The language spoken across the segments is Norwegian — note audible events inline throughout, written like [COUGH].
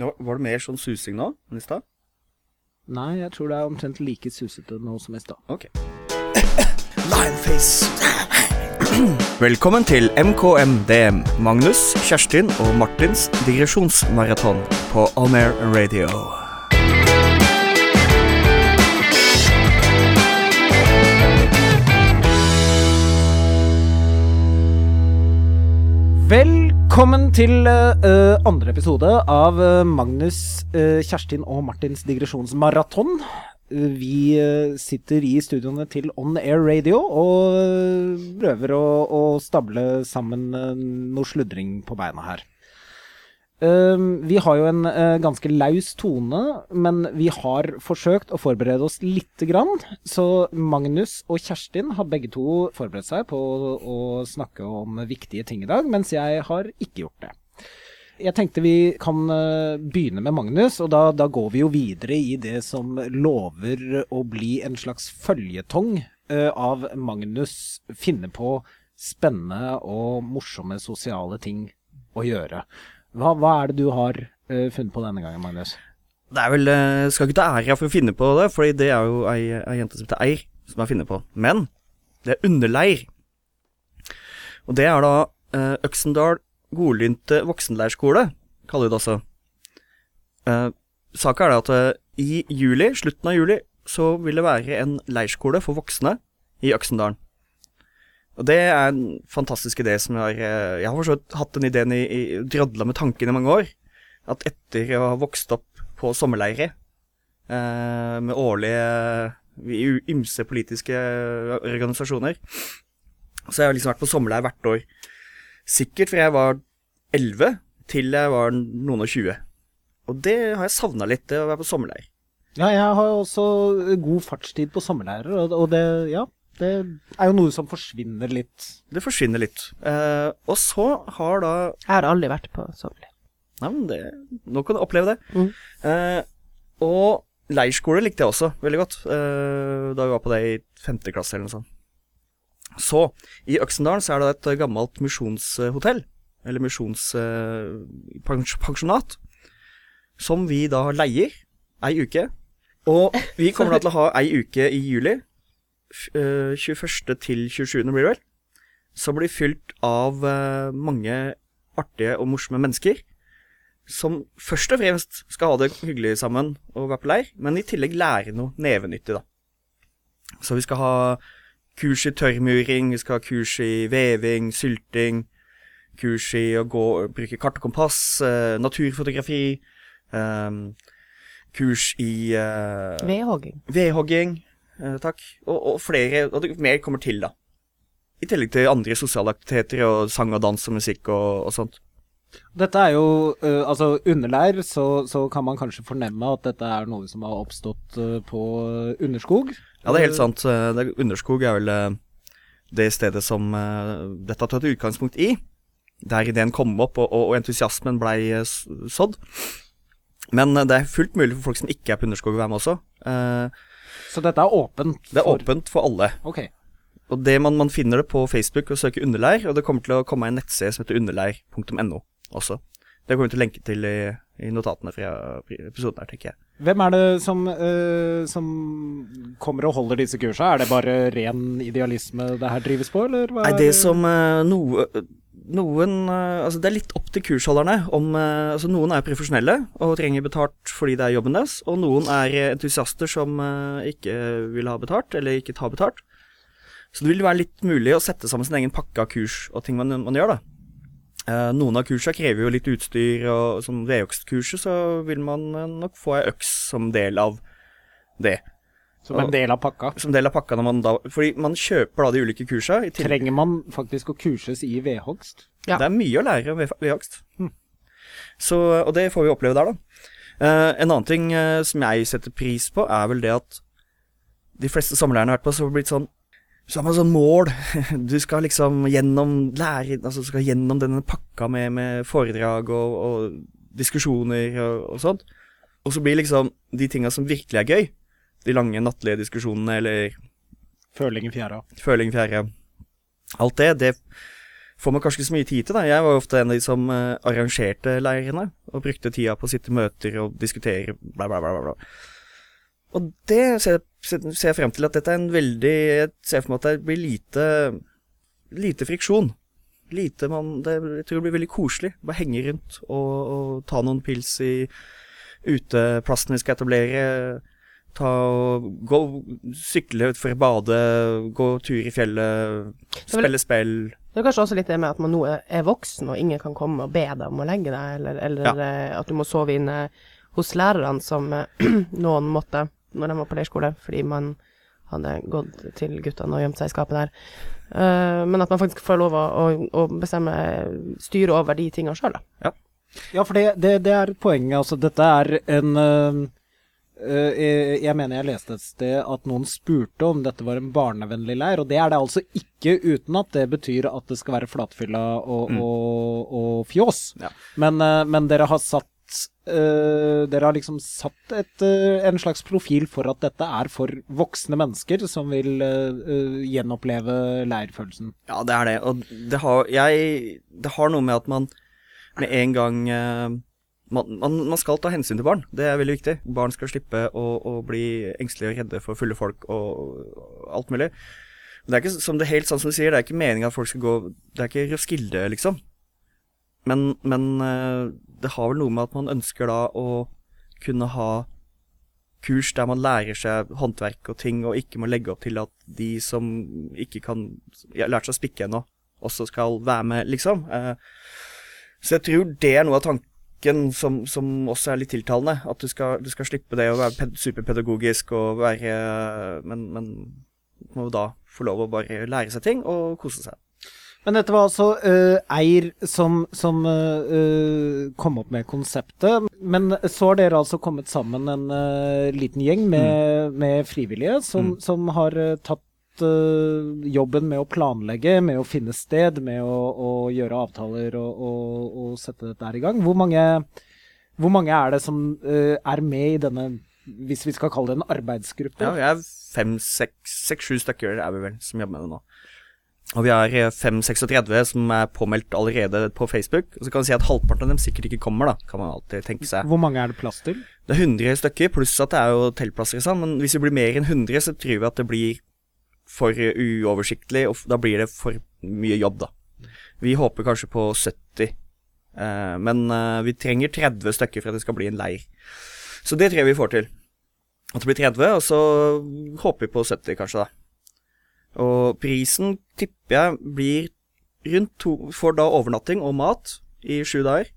Ja, var det mer sånn susing nå enn i stad? Nei, jeg tror det er omtrent like susete nå som i stad. Ok. Limeface. Velkommen til MKMDM. Magnus, Kjerstin og Martins digresjonsmaraton på On Air Radio. Velkommen til uh, andre episode av eh, Magnus, uh, Kjerstin og Martins digresjonsmaraton. Uh, vi sitter i studioene til On Air Radio og prøver å, å stable sammen noe sludring på beina her. Eh, vi har jo en eh, ganske laus tone, men vi har forsøkt å forberede oss lite grann. Så Magnus og Kjerstin har begge to forberedt seg på å snakke om viktige ting i dag, mens jeg har ikke gjort det. Jeg tenkte vi kan eh, begynne med Magnus, og da, da går vi jo videre i det som lover å bli en slags føljetong eh, av Magnus finne på spennende og morsomme sosiale ting å gjøre. Hva, hva er det du har uh, funnet på denne gangen, Magnus? Det er vel uh, Skal ikke ta æra for å finne på det, for det er jo ei, ei jente som heter Eir, som har funnet på. Men det er underleir. Og det er da uh, Øksendal godlynte voksenleirskole, kaller vi det også. Uh, Saka er det at uh, i juli, slutten av juli, så vil det være en leirskole for voksne i Øksendalen. Og det er en fantastisk idé som jeg har eh, Jeg har forstått hatt den ideen i, i drodla med tanken i mange år. At etter å ha vokst opp på sommerleire eh, med årlige ymse politiske organisasjoner, så har jeg liksom vært på sommerleir hvert år. Sikkert fra jeg var 11 til jeg var noen og 20. Og det har jeg savna litt, det å være på sommerleir. Ja, jeg har også god fartstid på sommerleirer, og, og det, ja, det er jo noe som forsvinner litt. Det forsvinner litt. Eh, og så har da Jeg har aldri vært på sommerleir. Nei, men det, nå kan du oppleve det. Mm. Eh, og leirskole likte jeg også veldig godt, eh, da vi var på det i femte klasse eller noe sånt. Så, i Øksendalen så er det et gammelt misjonshotell, eller misjonspensjonat, som vi da leier ei uke. Og vi kommer da til å ha ei uke i juli, eh, 21. til 27. blir det vel, som blir fylt av eh, mange artige og morsomme mennesker som først og fremst skal ha det hyggelig sammen og være på leir, men i tillegg lære noe nevenyttig, da. Så vi skal ha kurs i tørrmuring, vi skal ha kurs i veving, sylting, kurs i å gå, bruke kart og kompass, eh, naturfotografi, eh, kurs i eh, Vedhogging. vedhogging, eh, takk, og, og flere, og mer kommer til, da. I tillegg til andre sosiale aktiviteter og sang og dans og musikk og, og sånt. Dette er jo, uh, altså underleir, så, så kan man kanskje fornemme at dette er noe som har oppstått uh, på Underskog. Ja, det er helt sant. Eh, Det er, Underskog er vel uh, det stedet som eh, dette har tatt utgangspunkt i. Der ideen kom opp og, og, og entusiasmen blei eh, sådd. Men eh, det er fullt mulig for folk som ikke er på Underskog å være med også. Eh, Så dette er åpent? Det er åpent for alle. Okay. Og det man, man finner det på Facebook og søker underleir, og det kommer til å komme en nettside som heter underleir.no også. Det kommer vi til å lenke til i, i notatene fra episoden her, tenker jeg. Hvem er det som, øh, som kommer og holder disse kursene? Er det bare ren idealisme det her drives på, eller? hva Nei, det som øh, noe noen eh, Altså, det er litt opp til kursholderne om eh, Altså, noen er profesjonelle og trenger betalt fordi det er jobben deres, og noen er entusiaster som eh, ikke vil ha betalt, eller ikke tar betalt. Så det vil være litt mulig å sette sammen sin egen pakke av kurs og ting man, man gjør, da. Noen av kursene krever jo litt utstyr, og som vedøkstkurset så vil man nok få ei øks som del av det. Som en del av pakka? Som del av pakka når man da Fordi man kjøper da de ulike kursa. Trenger man faktisk å kurses i vedhogst? Ja. Det er mye å lære ved, ved jakt. Hm. Så, og det får vi oppleve der, da. Uh, en annen ting uh, som jeg setter pris på, er vel det at de fleste sommerleirene jeg har vært på, så har det blitt sånn Så har man sånn mål. [LAUGHS] Du skal liksom gjennom lære Altså du skal gjennom denne pakka med, med foredrag og, og diskusjoner og, og sånt. Og så blir liksom de tinga som virkelig er gøy, de lange nattlige diskusjonene eller Føling i fjæra. føling i fjerde Alt det, det får man kanskje ikke så mye tid til. da. Jeg var ofte en av de som eh, arrangerte leirene, og brukte tida på å sitte i møter og diskutere bla, bla, bla. bla. Og det ser jeg frem til at dette er en veldig Jeg ser for meg at det blir lite lite friksjon. Lite man det, Jeg tror det blir veldig koselig. Bare henge rundt og, og ta noen pils i uteplassen vi skal etablere. Ta og gå, sykle utfor, bade, gå tur i fjellet, spille spill. Det er kanskje også litt det med at man nå er voksen, og ingen kan komme og be deg om å legge deg, eller, eller Ja. eh, at du må sove inne hos lærerne, som eh, [CLEARS THROAT] noen måtte når de var på leirskole, fordi man hadde gått til guttene og gjemt seg i skapet der. Uh, men at man faktisk får lov å, å, å bestemme, styre over de tinga sjøl, da. Ja, for det, det, det er poenget. Altså, dette er en øh, jeg, jeg mener jeg leste et sted at noen spurte om dette var en barnevennlig leir, og det er det altså ikke uten at det betyr at det skal være flatfylla og, Mm. og, og fjås. Ja. Men, øh, men dere har satt uh, Dere har liksom satt et, uh, en slags profil for at dette er for voksne mennesker som vil øh, gjenoppleve leirfølelsen. Ja, det er det. Og det har, jeg, det har noe med at man med en gang eh, man, man, man skal ta hensyn til barn. Det er veldig viktig. Barn skal slippe å, å bli engstelige og redde for fulle folk og, alt mulig. Men Det er ikke som det helt sånn som du sier, det er ikke meninga at folk skal gå Det er ikke Roskilde, liksom. Men, men eh, det har vel noe med at man ønsker da å kunne ha kurs der man lærer seg håndverk og ting, og ikke må legge opp til at de som ikke kan ja, lært seg å spikke ennå, også skal være med, liksom. Eh, så jeg tror det er noe av tanken som, som også er litt tiltalende. At du skal, du skal slippe det å være superpedagogisk og være Men, men må da få lov å bare lære seg ting og kose seg. Men dette var altså uh, Eir som, som uh, kom opp med konseptet. Men så har dere altså kommet sammen en uh, liten gjeng med, med frivillige som, Mm. som har tatt jobben med å planlegge, med å finne sted, med å, å gjøre avtaler og, og, og sette dette her i gang. Hvor mange, hvor mange er det som uh, er med i denne, hvis vi skal kalle det en arbeidsgruppe? Ja, vi er fem, seks, seks, sju stykker er vi vel som jobber med det nå. Og vi har eh, 536 som er påmeldt allerede på Facebook. Og så kan vi si at halvparten av dem sikkert ikke kommer, da. Kan man alltid tenke seg. Hvor mange er det plass til? Det er 100 stykker, pluss at det er jo teltplasser i sand. Men hvis vi blir mer enn 100, så tror vi at det blir for uoversiktlig, og da blir det for mye jobb, da. Vi håper kanskje på 70, eh, men eh, vi trenger 30 stykker for at det skal bli en leir. Så det tror jeg vi får til. At det blir 30, og så håper vi på 70, kanskje, da. Og prisen tipper jeg blir rundt to For da overnatting og mat i sju dager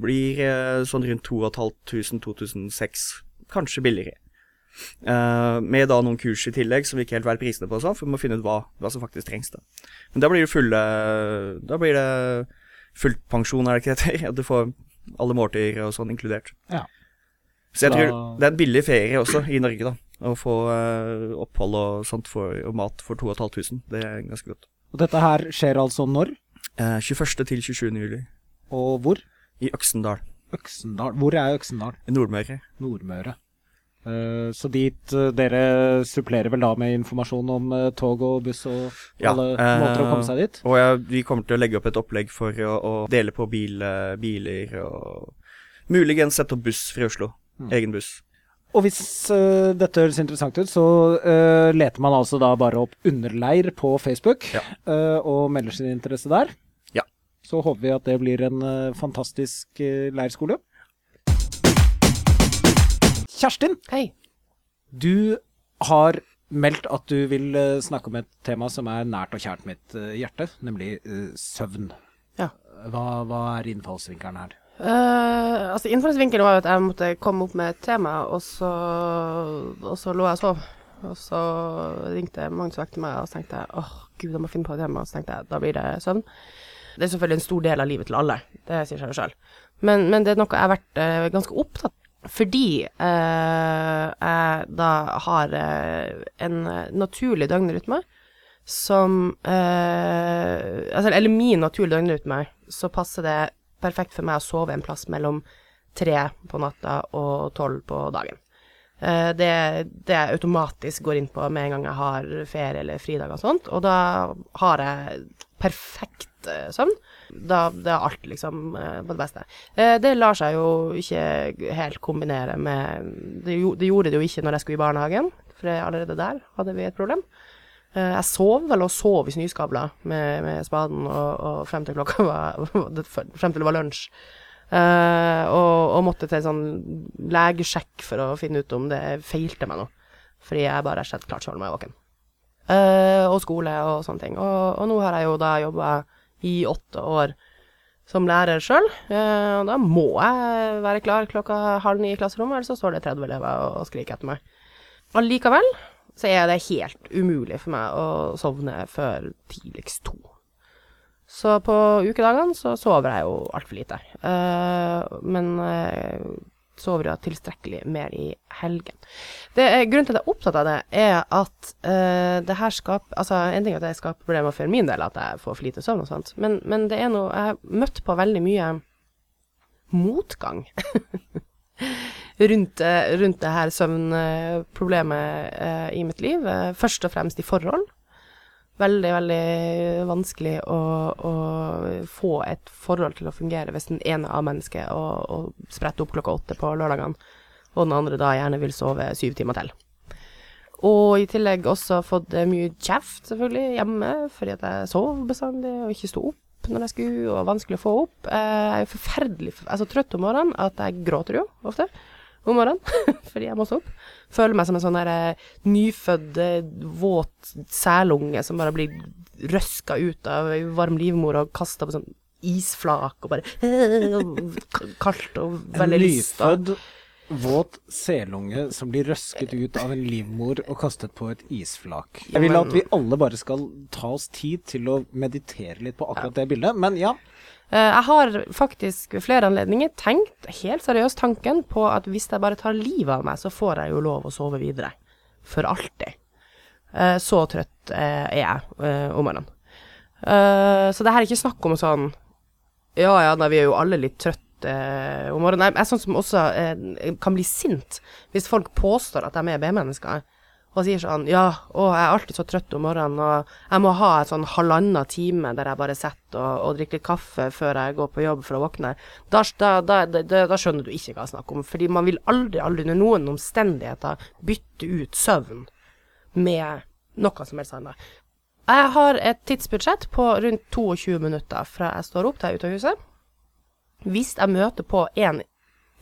blir eh, sånn rundt 2500-2006, kanskje billigere. Eh, med da noen kurs i tillegg som vi ikke helt vet prisene på, for vi må finne ut hva, hva som faktisk trengs. da. Men da blir det fulle Da blir det fullpensjon, er det ikke det heter? [LAUGHS] At du får alle måltider og sånn inkludert. Ja. Så jeg Da- tror det er en billig ferie også i Norge, da. Å få eh, opphold og sånt for, og mat for 2500. Det er ganske godt. Og dette her skjer altså når, Eh, 21. til 27. juli og hvor? i Øksendal. Øksendal. Hvor er Øksendal? I Nordmøre. Nordmøre. Eh, så dit eh, dere supplerer vel da med informasjon om eh, tog og buss og Ja, alle måter å komme seg dit? Og ja, vi kommer til å legge opp et opplegg for å, å dele på bil, biler og muligens sette opp buss fra Oslo. Mm. Egen buss. Og hvis uh, dette høres interessant ut, så uh, leter man altså da bare opp Underleir på Facebook Ja. uh, og melder sin interesse der. Ja. Så håper vi at det blir en fantastisk leirskole. Kjerstin, Hei. du har meldt at du vil eh, snakke om et tema som er nært og kjært mitt eh, hjerte, nemlig eh, søvn. Ja. Hva, hva er innfallsvinkelen her? Eh, altså Innfallsvinkelen var jo at jeg måtte komme opp med et tema, og så, og så lå jeg og sov. Og så ringte Magnus og vekket meg, og så tenkte jeg åh, gud, jeg må finne på et tema. Og så tenkte jeg da blir det søvn. Det er selvfølgelig en stor del av livet til alle, det sier seg jo sjøl. Men, men det er noe jeg har vært eh, ganske opptatt. Fordi eh, jeg da har eh, en naturlig døgnrytme som eh, altså, Eller min naturlige døgnrytme, så passer det perfekt for meg å sove en plass mellom tre på natta og tolv på dagen. Det, det jeg automatisk går inn på med en gang jeg har ferie eller fridager og sånt, og da har jeg perfekt søvn. Da det er alt liksom eh, på det beste. Eh, det lar seg jo ikke helt kombinere med det, gjorde det jo ikke når jeg skulle i barnehagen, for allerede der hadde vi et problem. Eh, jeg sov vel og sov i snøskavler med, med spaden og, og frem til klokka var [LAUGHS] Frem til det var lunsj. Uh, og, og måtte til sånn legesjekk for å finne ut om det feilte meg noe. Fordi jeg bare rett og slett klarte å holde meg våken. Uh, og skole og sånne ting. Og, og nå har jeg jo da jobba i åtte år som lærer sjøl, og da må jeg være klar klokka halv ni i klasserommet, ellers så står det 30 elever og, skriker etter meg. Allikevel så er det helt umulig for meg å sovne før tidligst to. Så på ukedagene så sover jeg jo altfor lite. Eh, men uh, sover jeg tilstrekkelig mer i helgen. Det grunnen til at jeg er opptatt av det, er at uh, det her skaper Altså, en ting er at det skaper problemer for min del, at jeg får for lite søvn og sånt, men, men det er noe Jeg har møtt på veldig mye motgang [LAUGHS] rundt, eh, rundt det her søvnproblemet eh, i mitt liv. Eh, først og fremst i forhold. Veldig, veldig vanskelig å, å få et forhold til å fungere hvis den ene av mennesket og, og spretter opp klokka åtte på lørdagene, og den andre da gjerne vil sove syv timer til. Og i tillegg også fått eh, mye kjeft, selvfølgelig, hjemme, fordi at jeg sov bestandig og ikke sto opp når jeg skulle, og vanskelig å få opp. Eh, Jeg er jo forferdelig jeg er så trøtt om morgenen at jeg gråter jo ofte om morgenen, [LAUGHS] fordi jeg må stå opp. Føler meg som en sånn der eh, nyfødt, eh, våt selunge som bare blir røska ut av varm livmor og kasta på sånn isflak og bare [LAUGHS] k- Kaldt og veldig lyst. En nyfødd, våt selunge som blir røsket ut av en livmor og kastet på et isflak. Jeg vil at vi alle bare skal ta oss tid til å meditere litt på akkurat det bildet, men ja. Eh, Jeg har faktisk ved flere anledninger tenkt helt seriøst tanken på at hvis jeg bare tar livet av meg, så får jeg jo lov å sove videre. For alltid. Eh, Så trøtt eh, er jeg om morgenen. Så det her er ikke snakk om sånn Ja ja, nei, vi er jo alle litt trøtte om morgenen. Jeg er sånn som også kan bli sint hvis folk påstår at de er B-mennesker. Og sier sånn Ja, å, jeg er alltid så trøtt om morgenen, og jeg må ha en sånn halvannen time der jeg bare sitter og, og drikker litt kaffe før jeg går på jobb for å våkne. Da, da, da, da, skjønner du ikke hva jeg snakker om. Fordi man vil aldri, aldri under noen omstendigheter bytte ut søvn med noe som helst annet. Jeg har et tidsbudsjett på rundt 22 minutter fra jeg står opp til jeg er ute av huset. Hvis jeg møter på en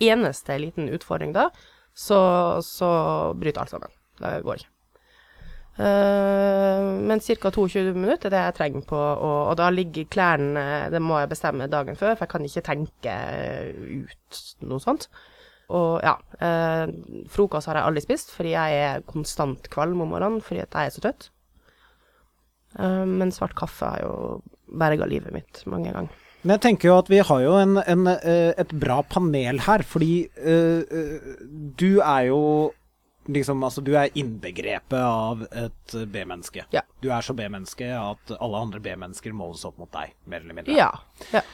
eneste liten utfordring da, så, så bryter alt sammen. Det går ikke. Uh, men ca. 22 minutter er det jeg trenger på, og, og da ligger klærne Det må jeg bestemme dagen før, for jeg kan ikke tenke ut noe sånt. Og ja, eh, frokost har jeg aldri spist, fordi jeg er konstant kvalm om morgenen fordi jeg er så trøtt. Eh, men svart kaffe har jo berga livet mitt mange ganger. Men jeg tenker jo at vi har jo en, en, eh, et bra panel her, fordi du er jo liksom Altså, du er innbegrepet av et B-menneske. Ja. Du er så B-menneske at alle andre B-mennesker måles opp mot deg, mer eller mindre. Ja. ja.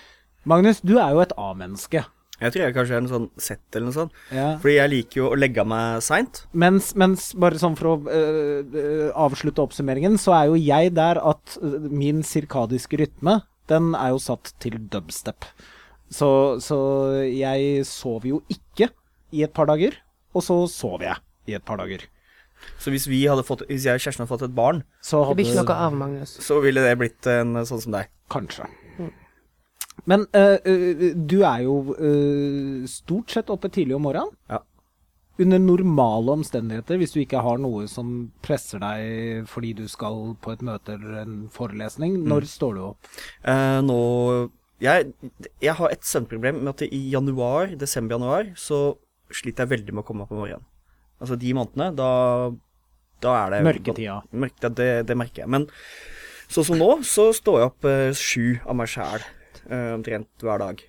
Magnus, du er jo et A-menneske. Jeg tror jeg kanskje er en sånn sett eller noe sånt. Ja. Fordi jeg liker jo å legge av meg seint. Mens, mens bare sånn for å øh, øh, avslutte oppsummeringen, så er jo jeg der at øh, min sirkadiske rytme, den er jo satt til dubstep. Så, så jeg sover jo ikke i et par dager, og så sover jeg i et par dager. Så hvis vi hadde fått Hvis jeg og Kjersten hadde fått et barn, Så Det blir ikke noe av, Magnus. så ville det blitt en sånn som deg. Kanskje. Men øh, øh, du er jo øh, stort sett oppe tidlig om morgenen. Ja. Under normale omstendigheter, hvis du ikke har noe som presser deg fordi du skal på et møte eller en forelesning, når står du opp? Eh, nå jeg, jeg har et søvnproblem med at i januar, desember-januar, så sliter jeg veldig med å komme meg opp om morgenen. Altså de månedene, da, da er det Mørketida. Mørk, det, det, det merker jeg. Men sånn som nå, så står jeg opp eh, sju av meg sjæl, eh, omtrent hver dag.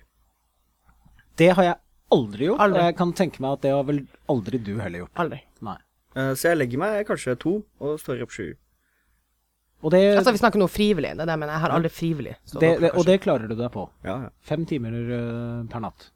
Det har jeg aldri gjort, Aldri. og jeg kan tenke meg at det har vel aldri du heller gjort. Aldri. Nei. Eh, så jeg legger meg kanskje to, og står opp sju. Og det, Altså, vi snakker noe frivillig, det er det jeg har aldri frivillig det, opp det, og det klarer du deg på. Ja, ja. Fem timer uh, per natt.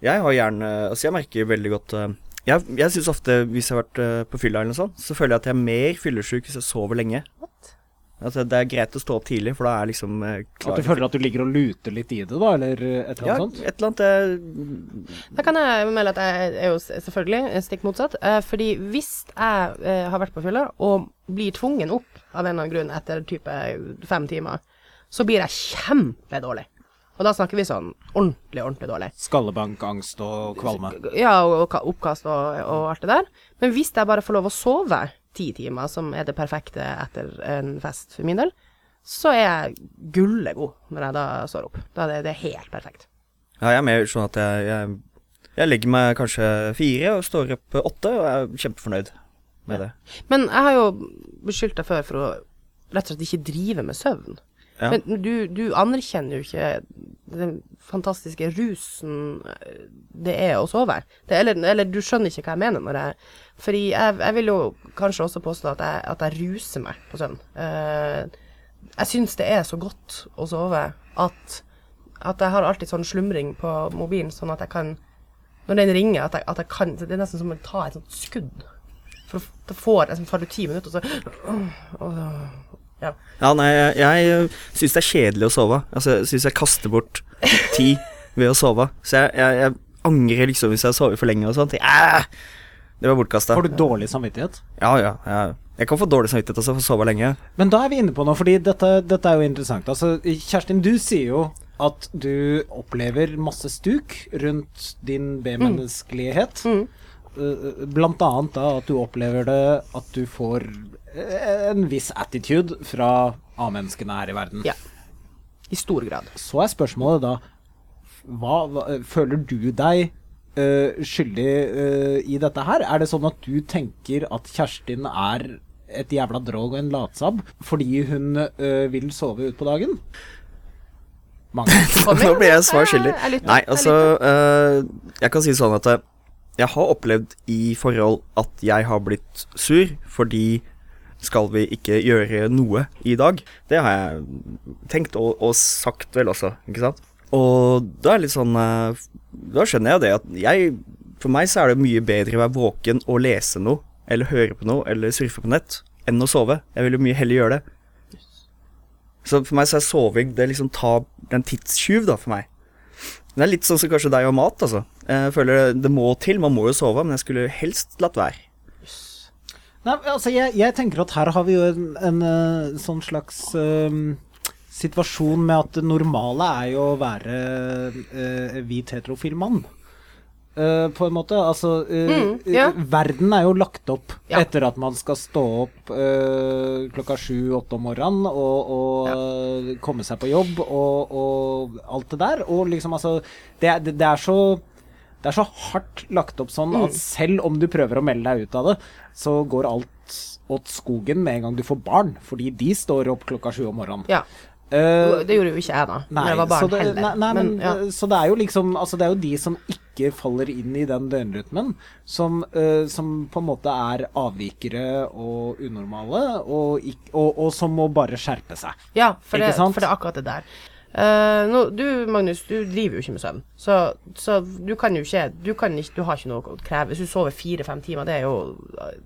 Jeg har gjerne Altså, jeg merker veldig godt eh, Jeg, jeg syns ofte, hvis jeg har vært eh, på fylla eller noe sånt, så føler jeg at jeg er mer fyllesyk hvis jeg sover lenge. What? Altså, det er greit å stå opp tidlig, for da er liksom eh, klar At du føler at du ligger og luter litt i det, da, eller eh, et eller Ja, annet sånt? et eller annet eh, Da kan jeg melde at jeg er jo selvfølgelig stikk motsatt. Eh, fordi hvis jeg eh, har vært på fylla og blir tvungen opp av en eller annen grunn etter type fem timer, så blir jeg kjempedårlig. Og da snakker vi sånn ordentlig, ordentlig dårlig. Skallebank, angst og kvalme. Ja, og og oppkast og, og alt det der. Men hvis jeg bare får lov å sove ti timer, som er det perfekte etter en fest for min del, så er jeg gullegod når jeg da står opp. Da er det, det er helt perfekt. Ja, jeg er mer sånn at jeg, jeg, jeg legger meg kanskje fire og står opp åtte, og jeg er kjempefornøyd med det. Men jeg har jo beskyldt deg før for å rett og slett ikke drive med søvn. Ja. Men du, du anerkjenner jo ikke den fantastiske rusen eh, det er å sove. Det, eller, eller du skjønner ikke hva jeg mener når jeg Fordi jeg, jeg vil jo kanskje også påstå at jeg, at jeg ruser meg på søvn. Uh, jeg syns det er så godt å sove at, at jeg har alltid sånn slumring på mobilen, sånn at jeg kan Når den ringer, at jeg, at jeg kan Det er nesten som å ta et sånt skudd. For da får jeg tar du ti minutter, og så [CLEARS THROAT] og så- Ja. Ja, nei, jeg, jeg syns det er kjedelig å sove. Altså, jeg syns jeg kaster bort [LAUGHS] tid ved å sove. Så jeg, jeg, jeg angrer liksom hvis jeg sover for lenge og sånt. Æh, det var bortkasta. Får du dårlig samvittighet? Ja, ja, ja. Jeg kan få dårlig samvittighet også for å sove lenge. Men da er vi inne på noe, fordi dette, dette er jo interessant. Altså, Kjerstin, du sier jo at du opplever masse stuk rundt din B-menneskelighet. Mm. Eh, Blant annet da at du opplever det at du får eh, en viss attitude fra A-menneskene her i verden. Ja. I stor grad. Så er spørsmålet da hva, hva, Føler du deg uh, skyldig uh, i dette her? Er det sånn at du tenker at Kjerstin er et jævla drog og en latsabb fordi hun uh, vil sove ut på dagen? Mange. [LAUGHS] Nå blir jeg svar skyldig. Nei, altså eh, Jeg kan si sånn at eh, jeg har opplevd i forhold at jeg har blitt sur fordi skal vi ikke gjøre noe i dag? Det har jeg tenkt og, og sagt vel også, ikke sant? Og da er det litt sånn eh, Da skjønner jeg det at jeg For meg så er det mye bedre å være våken og lese noe, eller høre på noe, eller surfe på nett, enn å sove. Jeg vil jo mye heller gjøre det. Så for meg så er soving det liksom tar en tidstyv, da, for meg. Det er litt sånn som kanskje deg og mat, altså. Jeg føler det må til, man må jo sove, men jeg skulle helst latt være. Nei, altså jeg, jeg tenker at her har vi jo en, en eh, sånn slags um, situasjon med at det normale er jo å være eh, hvit heterofil mann. Eh, på en måte. Altså uh, Mm, eh, Verden er jo lagt opp Ja. etter at man skal stå opp uh, klokka sju-åtte om morgenen og, og ja. komme seg på jobb og, og alt det der. Og liksom altså Det, det, det er så det er så hardt lagt opp sånn Mm. at selv om du prøver å melde deg ut av det, så går alt åt skogen med en gang du får barn, fordi de står opp klokka sju om morgenen. Ja. Det gjorde jo ikke jeg, da. Nei, jeg var barn så det, heller. Nei, nei, men, ja. eh, Så det er jo liksom Altså det er jo de som ikke faller inn i den døgnrytmen, som, uh, som på en måte er avvikere og unormale, og, ikk- og, og som må bare skjerpe seg. Ja, for det, sant? for det er akkurat det der. Uh, nå, du, Magnus, du driver jo ikke med søvn, så, så du kan jo ikke du, kan ikke du har ikke noe å kreve. Hvis du sover fire-fem timer, det er jo,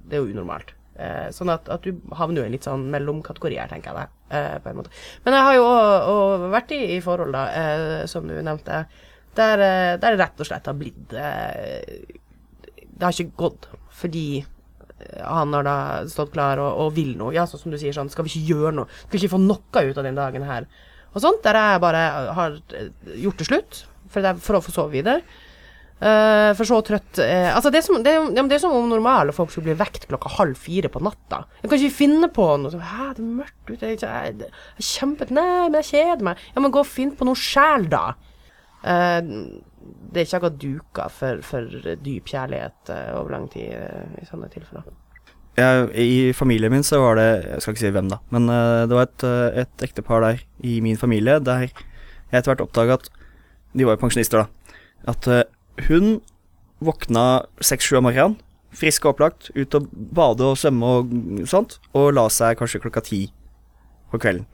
det er jo unormalt. Uh, sånn at, at du havner jo i en litt sånn mellomkategori her, tenker jeg eh, på en måte. Men jeg har jo òg vært i, i forhold, da, eh, som du nevnte, der, eh, der det rett og slett har blitt eh, Det har ikke gått fordi eh, han har da stått klar og, og vil noe. Ja, sånn som du sier, sånn Skal vi ikke gjøre noe? Skal vi ikke få noe ut av den dagen her? Og sånt. Der jeg bare har gjort det slutt, for, det for å få sove videre. Uh, for så trøtt uh, Altså, det er, som, det, er, det er som om normale folk skulle bli vekt klokka halv fire på natta. Jeg kan ikke finne på noe sånn Hæ, det er mørkt ute, jeg, jeg, jeg, jeg kjempet Nei, men jeg kjeder meg. Ja, men gå og finn på noe sjæl, da. Eh, det er ikke akkurat duka for, for dyp kjærlighet eh, over lang tid eh, i sånne tilfeller. Jeg, I familien min så var det Jeg skal ikke si hvem, da, men det var et, et ektepar der i min familie der jeg etter hvert oppdaga at De var jo pensjonister, da. At hun våkna seks-sju om morgenen, frisk og opplagt, ut og bade og svømme og sånt, og la seg kanskje klokka ti på kvelden.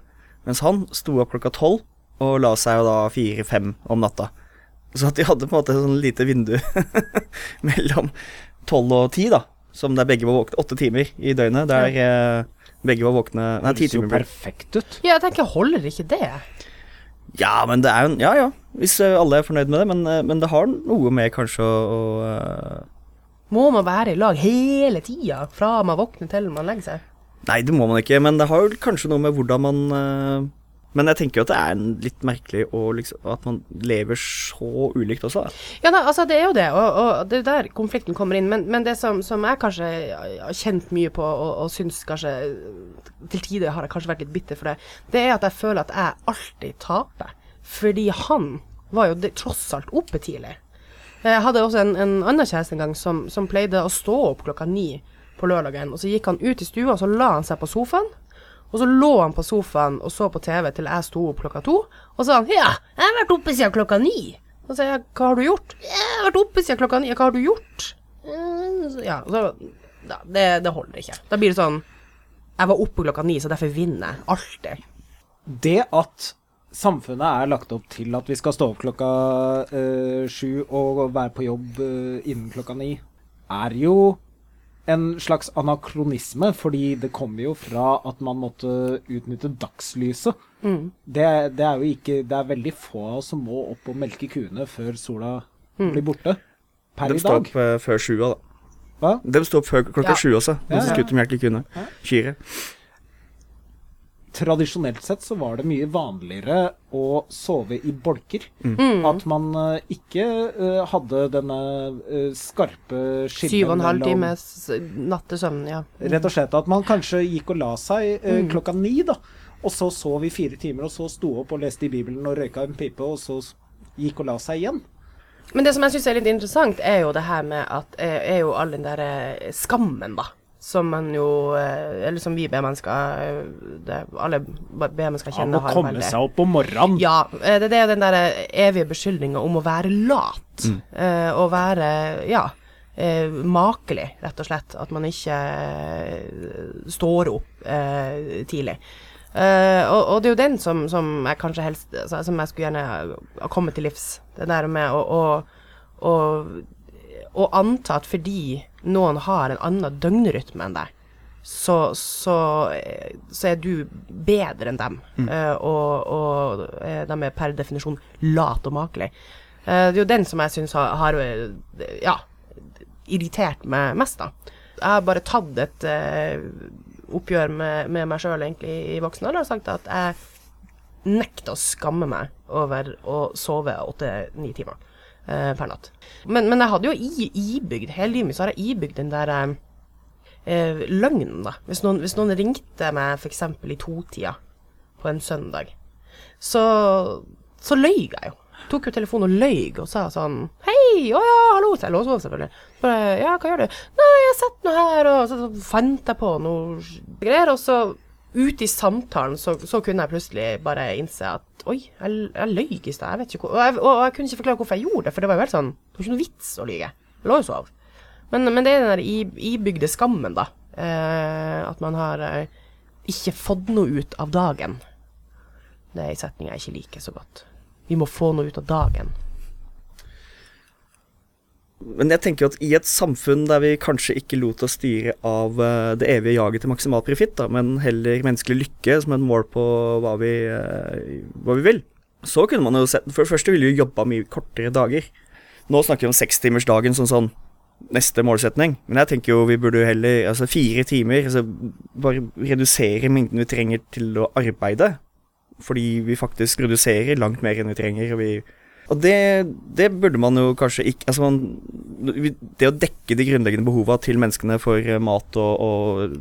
Mens han sto opp klokka tolv og la seg jo da fire-fem om natta. Så at de hadde på en måte et sånn lite vindu [LAUGHS] mellom tolv og ti, da. Som der begge var våkne åtte timer i døgnet. Der, eh, Begge var våkne Nei, ti Høres jo timer. jo perfekt ut. Ja, jeg tenker, holder ikke det? Ja, men det er jo en Ja, ja. Hvis eh, alle er fornøyd med det. Men, eh, men det har noe med kanskje å, å eh, Må man være i lag hele tida, fra man våkner til man legger seg? Nei, det må man ikke, men det har jo kanskje noe med hvordan man Men jeg tenker jo at det er litt merkelig liksom, at man lever så ulikt også. Ja, da, altså det er jo det, og, og det er der konflikten kommer inn. Men, men det som, som jeg kanskje har kjent mye på, og, og syns kanskje Til tider har jeg kanskje vært litt bitter for det, det er at jeg føler at jeg alltid taper. Fordi han var jo det, tross alt oppe tidlig. Jeg hadde også en, en annen kjæreste en gang som, som pleide å stå opp klokka ni på lørdagen. Og så gikk han ut i stua, og så la han seg på sofaen. Og så lå han på sofaen og så på TV til jeg sto opp klokka to. Og så sa han 'Ja, jeg har vært oppe siden klokka ni'. Og så sa jeg 'Hva har du gjort?' 'Jeg har vært oppe siden klokka ni'. 'Hva har du gjort?' «Eh, Ja, så ja, det, det holder ikke. Da blir det sånn Jeg var oppe klokka ni, så derfor vinner jeg. Alltid. Det at samfunnet er lagt opp til at vi skal stå opp klokka øh, sju og være på jobb øh, innen klokka ni, er jo en slags anakronisme, fordi det kommer jo fra at man måtte utnytte dagslyset. Det, det er jo ikke Det er veldig få av oss som må opp og melke kuene før sola blir borte. Per De i står opp eh, før sjua, da. Hva? De står opp før klokka Ja. sju også, de Ja, ja. skal ut og melke kuene. Kyret. Tradisjonelt sett så var det mye vanligere å sove i bolker. Mm. At man uh, ikke uh, hadde denne uh, skarpe skillet Syv og en halv time nattesøvn, ja. Rett og slett at man kanskje gikk og la seg Mm. klokka ni, da. Og så sov i fire timer, og så sto opp og leste i Bibelen og røyka en pipe, og så gikk og la seg igjen. Men det som jeg syns er litt interessant, er jo det her med at er jo all den derre skammen, da. Som man jo eh, Eller som vi B-mennesker eh, Alle B-mennesker kjenner å komme veldig seg opp om morgenen. Ja, eh, det, det er jo den der evige beskyldninga om å være lat. Eh, å være, ja, makelig, rett og slett. At man ikke står opp eh, tidlig. Eh, og, og det er jo den som, som jeg kanskje helst altså, Som jeg skulle gjerne ha kommet til livs. Det der med å, å, å, å anta at fordi noen har en annen døgnrytme enn deg, så, så, eh, så er du bedre enn dem. Eh, og og eh, de er per definisjon lat og makelig. Uh, det er jo den som jeg syns har, har ja, irritert meg mest, da. Jeg har bare tatt et uh, oppgjør med, med meg sjøl egentlig i voksen alder og sagt at jeg nekter å skamme meg over å sove åtte-ni timer eh, per natt. Men, men jeg hadde jo ibygd, hele livet mitt så har jeg ibygd den der eh, eh, løgnen, da. Hvis noen, hvis noen ringte meg f.eks. i totida på en søndag, så, så løy jeg jo. Tok jo telefonen og løy og sa sånn Hei, å ja, hallo. Så jeg lå og sov, selvfølgelig. Bare, ja, hva gjør du? Nei, jeg sitter nå her, og så, så fant jeg på noe greier, og så ute i samtalen så, så kunne jeg plutselig bare innse at oi, jeg, jeg løy i stad. Jeg og, jeg, og jeg kunne ikke forklare hvorfor jeg gjorde det, for det var jo helt sånn Det var ikke noe vits å lyge. Jeg lå jo sov. Men, men det er den der ibygde skammen, da. Eh, at man har eh, ikke fått noe ut av dagen. Det er en setning jeg ikke liker så godt. Vi må få noe ut av dagen. Men jeg tenker at i et samfunn der vi kanskje ikke lot oss styre av eh, det evige jaget til maksimal profitt, men heller menneskelig lykke som en mål på hva vi, eh, hva vi vil, så kunne man jo sett For det første ville vi jo jobba mye kortere dager. Nå snakker vi om sekstimersdagen som sånn neste målsetning, men jeg tenker jo vi burde jo heller Altså fire timer, altså bare redusere mengden vi trenger til å arbeide. Fordi vi faktisk produserer langt mer enn vi trenger. Og, vi, og det, det burde man jo kanskje ikke Altså man, Det å dekke de grunnleggende behova til menneskene for eh, mat og, og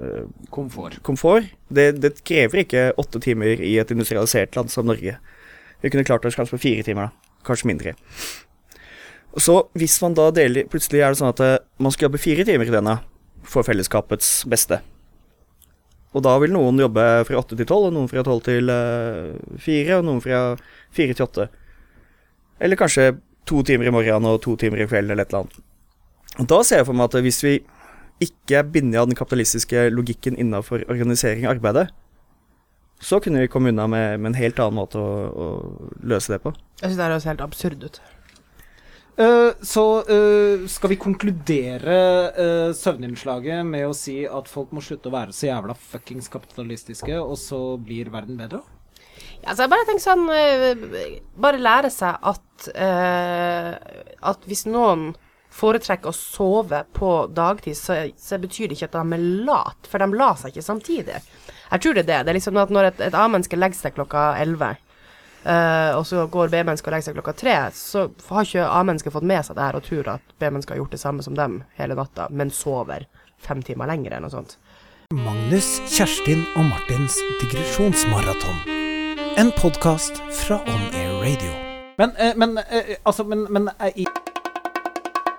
uh, Komfort. komfort, det, det krever ikke åtte timer i et industrialisert land som Norge. Vi kunne klart oss kanskje på fire timer, da. Kanskje mindre. Så hvis man da deler Plutselig er det sånn at eh, man skal jobbe fire timer i denne for fellesskapets beste. Og da vil noen jobbe fra åtte til tolv, og noen fra tolv til fire, og noen fra fire til åtte. Eller kanskje to timer i morgenen og to timer i kvelden, eller et eller annet. Og da ser jeg for meg at hvis vi ikke er bundet av den kapitalistiske logikken innafor organisering av arbeidet, så kunne vi komme unna med, med en helt annen måte å, å løse det på. Jeg syns det høres helt absurd ut. Uh, så uh, skal vi konkludere uh, søvninnslaget med å si at folk må slutte å være så jævla fuckings kapitalistiske, og så blir verden bedre? Ja, så jeg bare tenker sånn eh, Bare lære seg at eh, At hvis noen foretrekker å sove på dagtid, så, så betyr det ikke at de er lat, for de la seg ikke samtidig. Jeg tror det er det. Det er liksom at når et, et A-menneske legger seg klokka 11, eh, og så går B-mennesket og legger seg klokka 3, så har ikke A-mennesket fått med seg det her og tror at B-mennesket har gjort det samme som dem hele natta, men sover fem timer lenger eller noe sånt. Magnus, Kjerstin og Martins digresjonsmaraton. En podkast fra On Air Radio. Men, eh, men eh, altså, men, men eh, i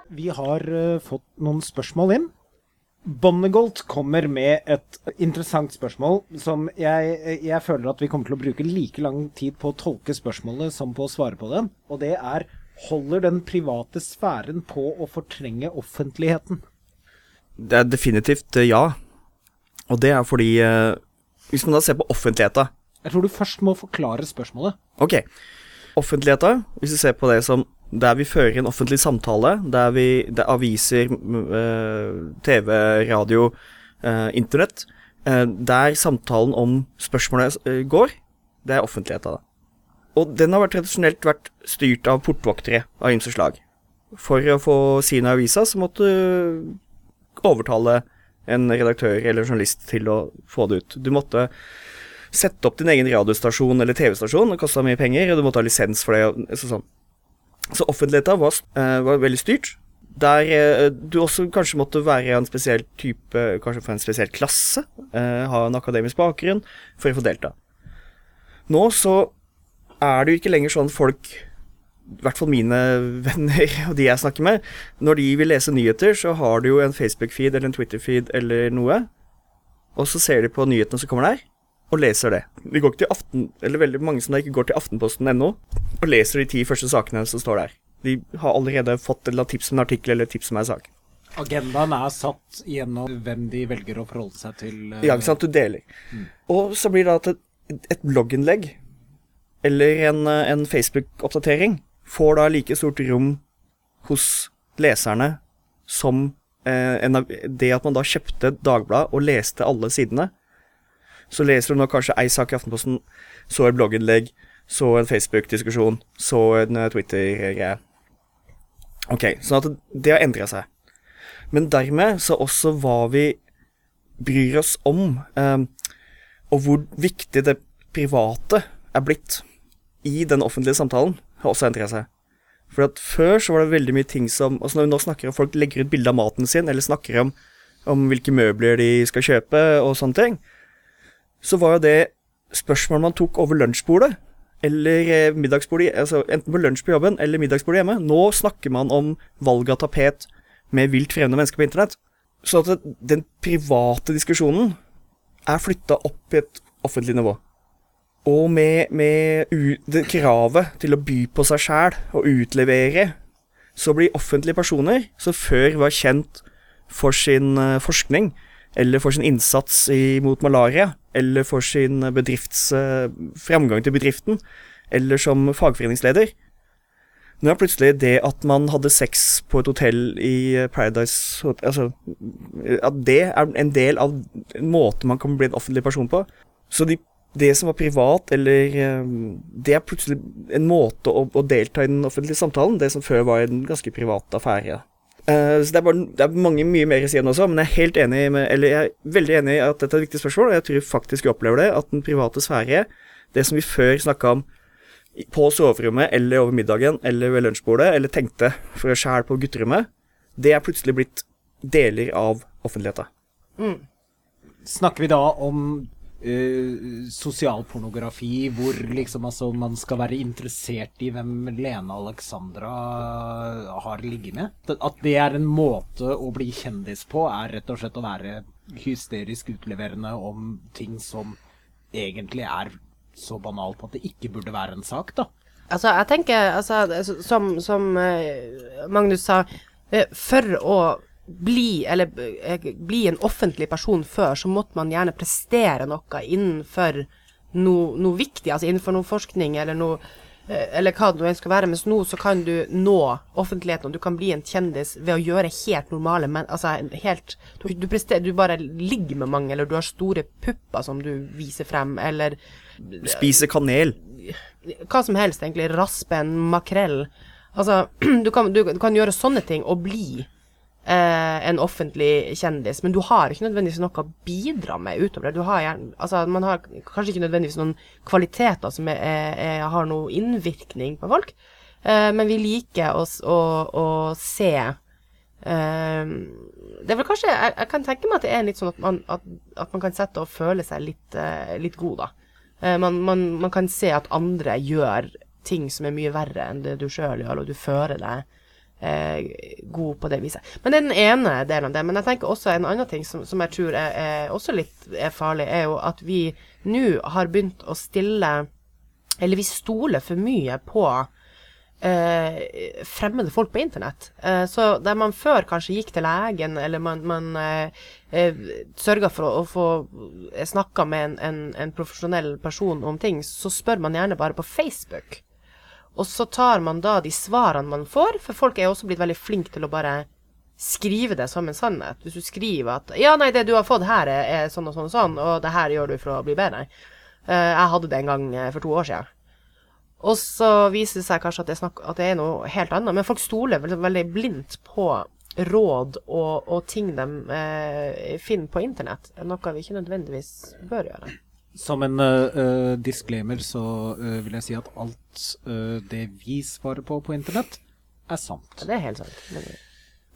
Vi har fått noen spørsmål inn. Bonnegolt kommer med et interessant spørsmål som jeg, jeg føler at vi kommer til å bruke like lang tid på å tolke spørsmålet som på å svare på det. Og det er Holder den private sfæren på å fortrenge offentligheten? Det er definitivt ja. Og det er fordi Hvis man da ser på offentligheta Jeg tror du først må forklare spørsmålet. Ok. Offentligheta, hvis du ser på det som der vi fører en offentlig samtale, der vi der aviser, eh, TV, radio, eh, internett eh, Der samtalen om spørsmålet går, det er offentligheta, da. Og den har vært tradisjonelt vært styrt av portvoktere av ymse slag. For å få sine avisa, så måtte du overtale en redaktør eller journalist til å få det ut. Du måtte sette opp din egen radiostasjon eller TV-stasjon, det kosta mye penger, og du måtte ha lisens for det. så sånn. Så offentligheta var, eh, var veldig styrt. Der eh, du også kanskje måtte være en spesiell type, kanskje fra en spesiell klasse, eh, ha en akademisk bakgrunn, for å få delta. Nå så er det jo ikke lenger sånn folk, i hvert fall mine [LAUGHS] venner og de jeg snakker med, når de vil lese nyheter, så har du jo en Facebook-feed eller en Twitter-feed eller noe, og så ser de på nyhetene som kommer der, og leser det. De går ikke til Aften, eller veldig mange som da ikke går til aftenposten.no, og leser de ti første sakene som står der. De har allerede fått eller tips om en artikkel eller tips om en sak. Agendaen er satt gjennom hvem de velger å forholde seg til. Uh... Ja, ikke sant, du deler. Og så blir det at et, et blogginnlegg eller en, en Facebook-oppdatering får da like stort rom hos leserne som eh, en av, det at man da kjøpte Dagbladet og leste alle sidene. Så leser du nå kanskje ei sak i Aftenposten, så et blogginnlegg, så en Facebook-diskusjon, så en eh, Twitter-greie. Ok, sånn at det har endra seg. Men dermed så også hva vi bryr oss om, eh, og hvor viktig det private er blitt i den offentlige samtalen, har også endra seg. For at før så var det veldig mye ting som Altså når vi nå snakker om folk legger ut bilde av maten sin, eller snakker om, om hvilke møbler de skal kjøpe, og sånne ting, så var jo det spørsmål man tok over lunsjbordet, eller eh, middagsbordet, altså enten på lunsj på jobben eller middagsbordet hjemme. Nå snakker man om valg av tapet med vilt fremmede mennesker på internett. Så at den private diskusjonen er flytta opp i et offentlig nivå. Og med, med det kravet til å by på seg sjæl og utlevere, så blir offentlige personer, som før var kjent for sin eh, forskning, eller for sin innsats mot malaria, eller for sin bedrifts eh, framgang til bedriften, eller som fagforeningsleder. Nå er plutselig det at man hadde sex på et hotell i eh, Paradise Altså, at det er en del av en måte man kan bli en offentlig person på. Så de, det som var privat, eller eh, Det er plutselig en måte å, å delta i den offentlige samtalen, det som før var en ganske privat affære. Eh, så det er, bare, det er mange mye mer å si også, men jeg er helt enig med Eller jeg er veldig enig i at dette er et viktig spørsmål, og jeg tror faktisk vi opplever det, at den private sfære, det som vi før snakka om på soverommet eller over middagen eller ved lunsjbordet, eller tenkte for oss sjæl på gutterommet, det er plutselig blitt deler av offentligheten. Snakker vi da om eh, sosialpornografi, hvor liksom altså man skal være interessert i hvem Lene Alexandra har ligget med? At det er en måte å bli kjendis på, er rett og slett å være hysterisk utleverende om ting som egentlig er så banalt at det ikke burde være en sak, da. Altså, jeg tenker, altså, som, som eh, Magnus sa, eh, for å bli, eller eh, bli en offentlig person før, så måtte man gjerne prestere noe innenfor noe, noe viktig, altså innenfor noe forskning eller noe eh, eller hva det nå skal være, mens nå så kan du nå offentligheten, og du kan bli en kjendis ved å gjøre helt normale men Altså helt Du, du, prester, du bare ligger med mange, eller du har store pupper som du viser frem, eller Spise kanel. hva som helst, egentlig. Raspe en makrell. Altså, [CLEARS THROAT] du kan, du, kan gjøre sånne ting og bli eh, en offentlig kjendis, men du har ikke nødvendigvis noe å bidra med utover det. Har altså, man har kanskje ikke nødvendigvis noen kvaliteter som er, er, har noen innvirkning på folk, eh, men vi liker oss å, å se eh, det er vel kanskje jeg, jeg, kan tenke meg at det er litt sånn at man, at, at man kan sette og føle seg litt, uh, litt god, da. Uh, man, man, man, kan se at andre gjør ting som er mye verre enn det du sjøl gjør, og du fører deg god på det viset. Men det er den ene delen av det. Men jeg tenker også en annen ting som, som jeg tror er, er, også litt er farlig, er jo at vi nå har begynt å stille Eller vi stoler for mye på eh, fremmede folk på internett. Eh, så der man før kanskje gikk til legen, eller man, man eh, eh sørga for å, å få eh, snakka med en, en, en, profesjonell person om ting, så spør man gjerne bare på Facebook. Og så tar man da de svarene man får, for folk er også blitt veldig flinke til å bare skrive det som en sannhet. Hvis du skriver at 'ja, nei, det du har fått her, er, sånn og sånn og sånn', og det her gjør du for å bli bedre'. Uh, jeg hadde det en gang for to år siden. Og så viser det seg kanskje at det, snakk, at det er noe helt annet. Men folk stoler veldig, veldig blindt på råd og, og ting de eh, finner på internett. Noe vi ikke nødvendigvis bør gjøre. Som en uh, disclaimer så uh, vil jeg si at alt uh, det vi svarer på på internett, er sant. Ja, det er helt sant. Men...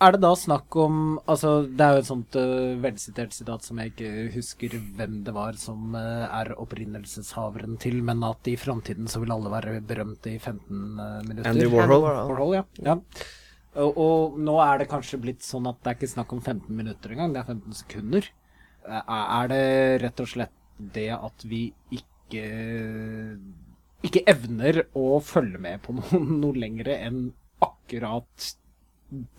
Er det da snakk om Altså, det er jo et sånt uh, velsitert sitat som jeg ikke husker hvem det var som uh, er opprinnelseshaveren til, men at i framtiden så vil alle være berømte i 15 uh, eh, minutter. Andy Warhol. Warhol ja. ja. Og, og, nå er det kanskje blitt sånn at det er ikke snakk om 15 minutter engang, det er 15 sekunder. Er det rett og slett det at vi ikke ikke evner å følge med på noe, [LAUGHS] noe lengre enn akkurat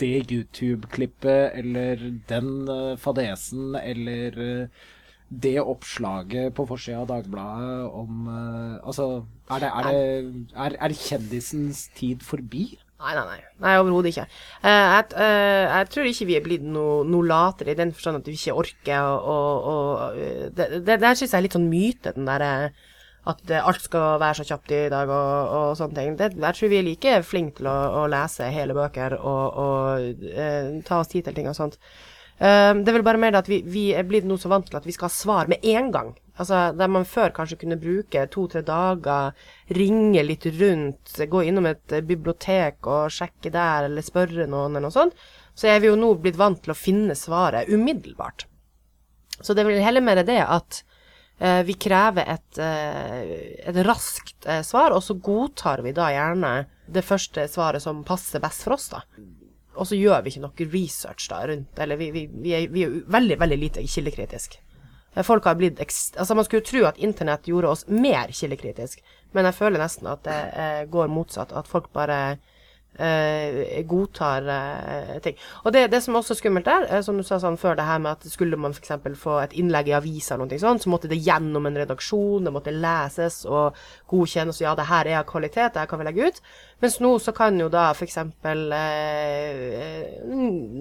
det YouTube-klippet eller den uh, fadesen eller uh, det oppslaget på forsida av Dagbladet om uh, Altså, er det, er, det, er, er kjendisens tid forbi? Nei, nei, nei. nei Overhodet ikke. Uh, jeg, uh, jeg, tror ikke vi er blitt noe, noe latere i den forstand at vi ikke orker å Det, det, det syns jeg er litt sånn myte, den derre at alt skal være så kjapt i dag og, og sånne ting. Det, jeg tror vi er like flinke til å, å, lese hele bøker og, og uh, ta oss tid til ting og sånt. Um, det er vel bare mer det at vi, vi, er blitt noe så vant til at vi skal ha svar med en gang. Altså, Der man før kanskje kunne bruke to-tre dager, ringe litt rundt, gå innom et bibliotek og sjekke der, eller spørre noen, eller noe sånt, så er vi jo nå blitt vant til å finne svaret umiddelbart. Så det er vel heller mer det at Eh, vi krever et, eh, et raskt eh, svar, og så godtar vi da gjerne det første svaret som passer best for oss, da. Og så gjør vi ikke noe research da rundt Eller vi, vi, vi, er, vi er, veldig, veldig lite kildekritiske. Folk har blitt Altså, man skulle tro at internett gjorde oss mer kildekritisk, men jeg føler nesten at det går motsatt. At folk bare eh, godtar eh, ting. Og det, det, som er skummelt der, eh, som du sa sånn før det her med at skulle man f.eks. få et innlegg i avisa eller noe sånt, så måtte det gjennom en redaksjon, det måtte leses og godkjennes, ja, det her er av kvalitet, det her kan vi legge ut. Mens nå så kan jo da f.eks. Eh,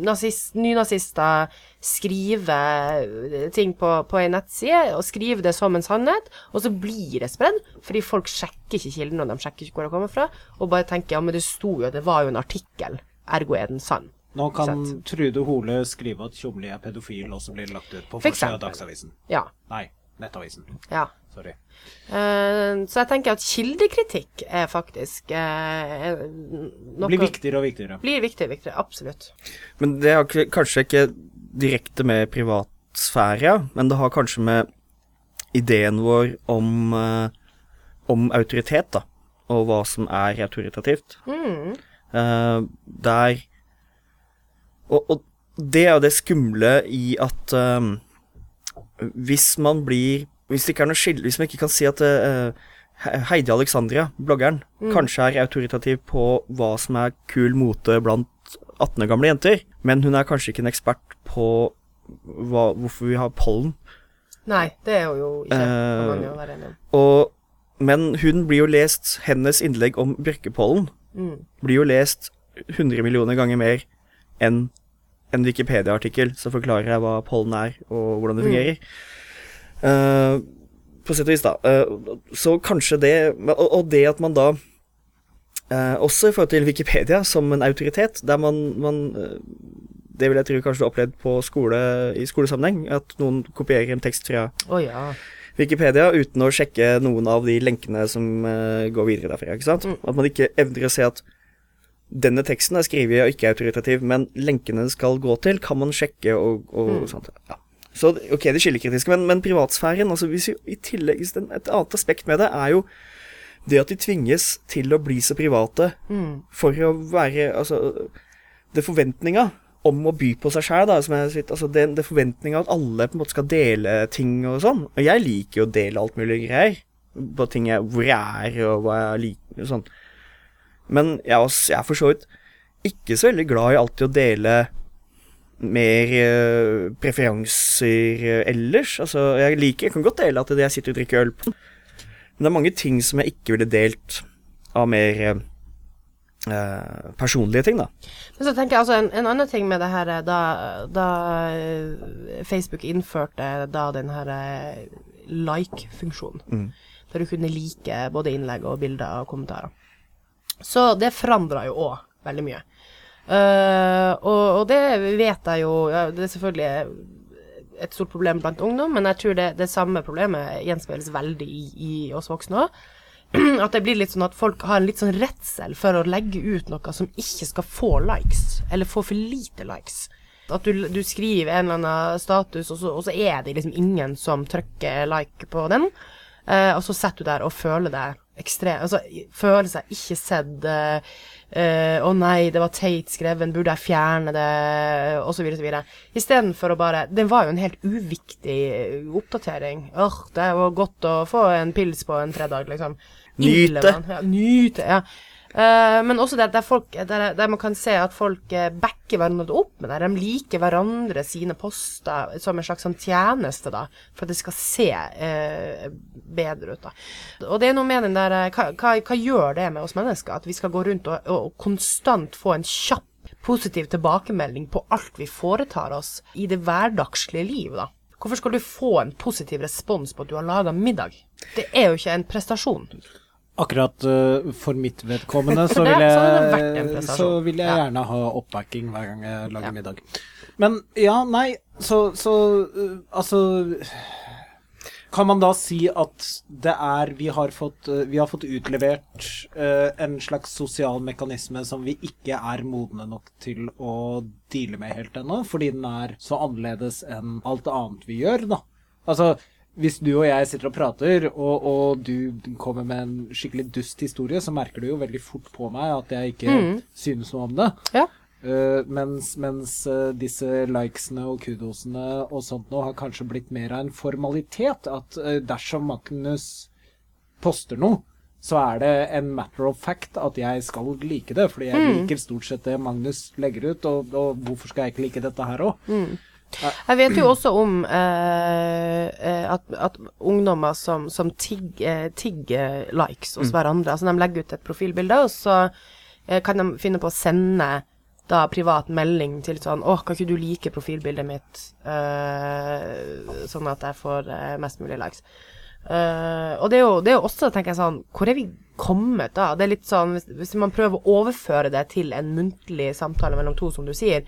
nazist, nynazister skrive eh, ting på, på en nettside, og skrive det som en sannhet, og så blir det spredd, fordi folk sjekker ikke kilden, og de sjekker ikke hvor det kommer fra, og bare tenker ja, men det sto jo, det var jo en artikkel, ergo er den sann. Nå kan Trude Hole skrive at Tjomli er pedofil, og så blir det lagt ut på forsida av Dagsavisen. Ja. Nei, Nettavisen. Ja. Sorry. Uh, så jeg tenker at kildekritikk er faktisk uh, noe Blir viktigere og viktigere. Blir viktigere og viktigere, absolutt. Men det har kanskje ikke direkte med privatsfære, men det har kanskje med ideen vår om, uh, om autoritet, da. Og hva som er autoritativt. Mm. der og, og, det er jo det skumle i at hvis man blir hvis det ikke er noe skille Hvis man ikke kan si at uh, Heidi Alexandria, bloggeren, mm. kanskje er autoritativ på hva som er kul mote blant 18 gamle jenter, men hun er kanskje ikke en ekspert på hva, hvorfor vi har pollen. Nei, det er jo ikke. Uh. Og Men hun blir jo lest Hennes innlegg om bjørkepollen Mm. blir jo lest 100 millioner ganger mer enn en Wikipedia-artikkel som forklarer deg hva pollen er, og hvordan det Mm. Eh, på sett og vis, da. Uh, så kanskje det og, og det at man da uh, Også i forhold til Wikipedia som en autoritet, der man, man Det vil jeg tro kanskje du har opplevd på skole, i skolesammenheng, at noen kopierer en tekst fra oh, ja. Wikipedia uten å sjekke noen av de lenkene som går videre derfra. ikke sant? Mm. At man ikke evner å se at denne teksten er skrevet og ikke autoritativ, men lenkene den skal gå til, kan man sjekke og, og Mm. sånt. Ja. Så ok, det kildekritiske, men, men privatsfæren altså hvis vi, I tillegg Et annet aspekt med det er jo det at de tvinges til å bli så private Mm. for å være Altså, det forventninga om å by på seg sjæl, da, som jeg altså det, det forventninga at alle på en måte skal dele ting og sånn. Og jeg liker jo å dele alt mulig greier. På ting jeg, hvor jeg er, og hva jeg liker og sånn. Men jeg, også- jeg er for så vidt ikke så veldig glad i alltid å dele mer eh, preferanser eh, ellers. Altså, jeg liker Jeg kan godt dele at jeg sitter og drikker øl, på, men det er mange ting som jeg ikke ville delt av mer eh, eh, personlige ting, da. Men så tenker jeg altså en, en annen ting med det her eh, da, da eh, Facebook innførte da den her like-funksjonen, Mm. der du kunne like både innlegg og bilder og kommentarer. Så det forandra jo òg veldig mye. Eh, og, og det vet jeg jo ja, Det er selvfølgelig et stort problem blant ungdom, men jeg tror det, det samme problemet gjenspeiles veldig i, i oss voksne òg. [CLEARS THROAT] At det blir litt sånn at folk har en litt sånn redsel for å legge ut noe som ikke skal få likes, eller få for lite likes. At du, du skriver en eller annen status, og så, og så er det liksom ingen som trykker like på den. Uh, og så sitter du der og føler deg ekstrem Altså føler seg ikke sett. eh, uh, 'Å nei, det var teit skrevet, burde jeg fjerne det?' Og så videre, så videre. Istedenfor å bare Det var jo en helt uviktig eh, oppdatering. Åh, det var godt å få en pils på en fredag, liksom. Nyte. Ja, nyte, ja. Eh, men også der, der, folk, der, der man kan se at folk eh, backer hverandre opp med det. De liker hverandre sine poster som en slags sånn tjeneste, da, for at det skal se uh, bedre ut. da. Og det er noe med den der hva, hva, hva gjør det med oss mennesker? At vi skal gå rundt og, og, og konstant få en kjapp positiv tilbakemelding på alt vi foretar oss i det hverdagslige liv, da. Hvorfor skal du få en positiv respons på at du har laga middag? Det er jo ikke en prestasjon. Akkurat uh, for mitt vedkommende [LAUGHS] så vil jeg, så vil jeg gjerne ha oppbacking hver gang jeg lager Ja. middag. Men ja, nei, så, så uh, altså Kan man da si at det er Vi har fått, uh, vi har fått utlevert en slags sosial mekanisme som vi ikke er modne nok til å deale med helt ennå, fordi den er så annerledes enn alt annet vi gjør, da. Altså, hvis du og jeg sitter og prater, og, og du kommer med en skikkelig dust historie, så merker du jo veldig fort på meg at jeg ikke synes noe om det. Ja. Uh, mens mens eh, disse likesene og kudosene og sånt nå har kanskje blitt mer av en formalitet. At eh, dersom Magnus poster noe, så er det en matter of fact at jeg skal like det. Fordi jeg liker stort sett det Magnus legger ut, og, og hvorfor skal jeg ikke like dette her òg? Jeg vet jo også om eh, eh, at, at ungdommer som, som tigg- eh, tigger likes hos hverandre. Altså de legger ut et profilbilde, og så eh, kan de finne på å sende da privat melding til sånn 'Å, kan ikke du like profilbildet mitt, eh, sånn at jeg får eh, mest mulig likes?' Uh, og det er, jo, det er jo også, tenker jeg sånn Hvor er vi kommet da? Det er litt sånn Hvis, hvis man prøver å overføre det til en muntlig samtale mellom to, som du sier,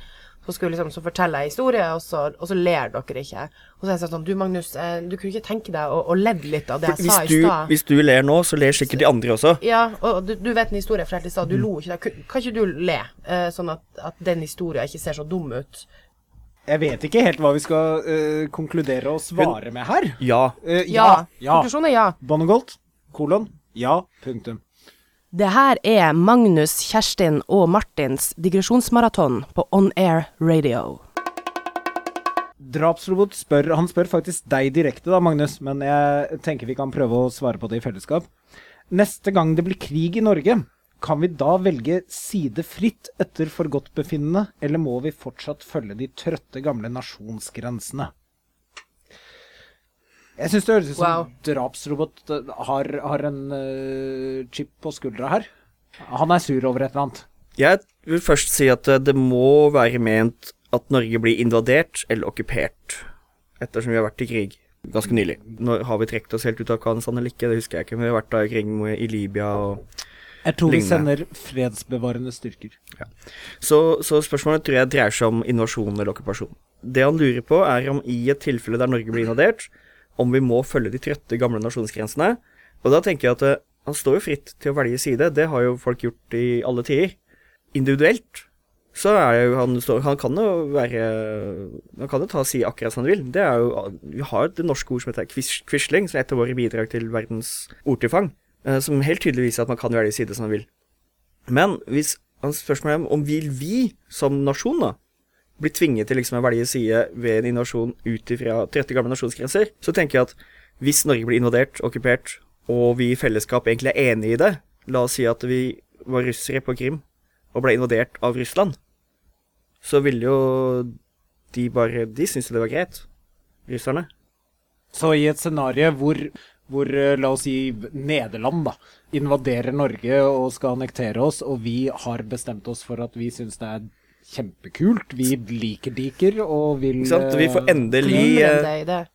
så, skulle liksom, så forteller jeg historie, og så, og så ler dere ikke. Og så er jeg sånn Du, Magnus, eh, du kunne ikke tenke deg å, å ledde litt av det jeg Hvis sa i du, stad? hvis du ler nå, så ler sikkert de andre også. Ja, og du, du vet en historie jeg fortalte i stad. Du lo ikke. da. Kan- Kan ikke du le, eh, sånn at, at den historien ikke ser så dum ut? Jeg vet ikke helt hva vi skal uh, konkludere og svare med her. Ja. Uh, Ja. ja. Konklusjonen er ja. Bonnegolt, kolon, ja, punktum. Det her er Magnus, Kjerstin og Martins digresjonsmaraton på On Air Radio. Drapsrobot spør Han spør faktisk deg direkte, da, Magnus, men jeg tenker vi kan prøve å svare på det i fellesskap. Neste gang det blir krig i Norge, kan vi da velge side fritt etter forgodtbefinnende, eller må vi fortsatt følge de trøtte, gamle nasjonsgrensene? Jeg syns det høres ut som Wow. drapsrobot eh, har, har en uh, chip på skuldra her. Han er sur over et eller annet. Jeg vil først si at eh, det må være ment at Norge blir invadert eller okkupert, ettersom vi har vært i krig ganske nylig. Nå har vi trukket oss helt ut av Afghanistan eller ikke, det husker jeg ikke, men vi har vært da i krig i Libya og Jeg tror vi sender fredsbevarende styrker. så, så spørsmålet tror jeg dreier seg om invasjon eller okkupasjon. Det han lurer på, er om i et tilfelle der Norge blir invadert, om vi må følge de trøtte gamle nasjonsgrensene. Og da tenker jeg at eh, han står jo fritt til å velge side, det har jo folk gjort i alle tider. Individuelt så er jo han står, Han kan jo være Han kan jo ta og si akkurat som han vil. Det er jo Vi har det norske ord som heter quis- quisling, som er et av våre bidrag til verdens ordtilfang, eh, som helt tydelig viser at man kan velge side som man vil. Men hvis han spørsmålet er om vil vi som nasjon da bli tvinget til liksom å velge side ved en invasjon ut ifra 30 gamle nasjonsgrenser, så tenker jeg at hvis Norge blir invadert, okkupert, og vi i fellesskap egentlig er enige i det, la oss si at vi var russere på Krim og ble invadert av Russland, så ville jo de bare De syntes det var greit, russerne. Så i et scenario hvor, hvor eh, la oss si Nederland da, invaderer Norge og skal annektere oss, og vi har bestemt oss for at vi syns det er kjempekult, vi liker diker og vil Ikke sant? Vi får eh, endelig, eh,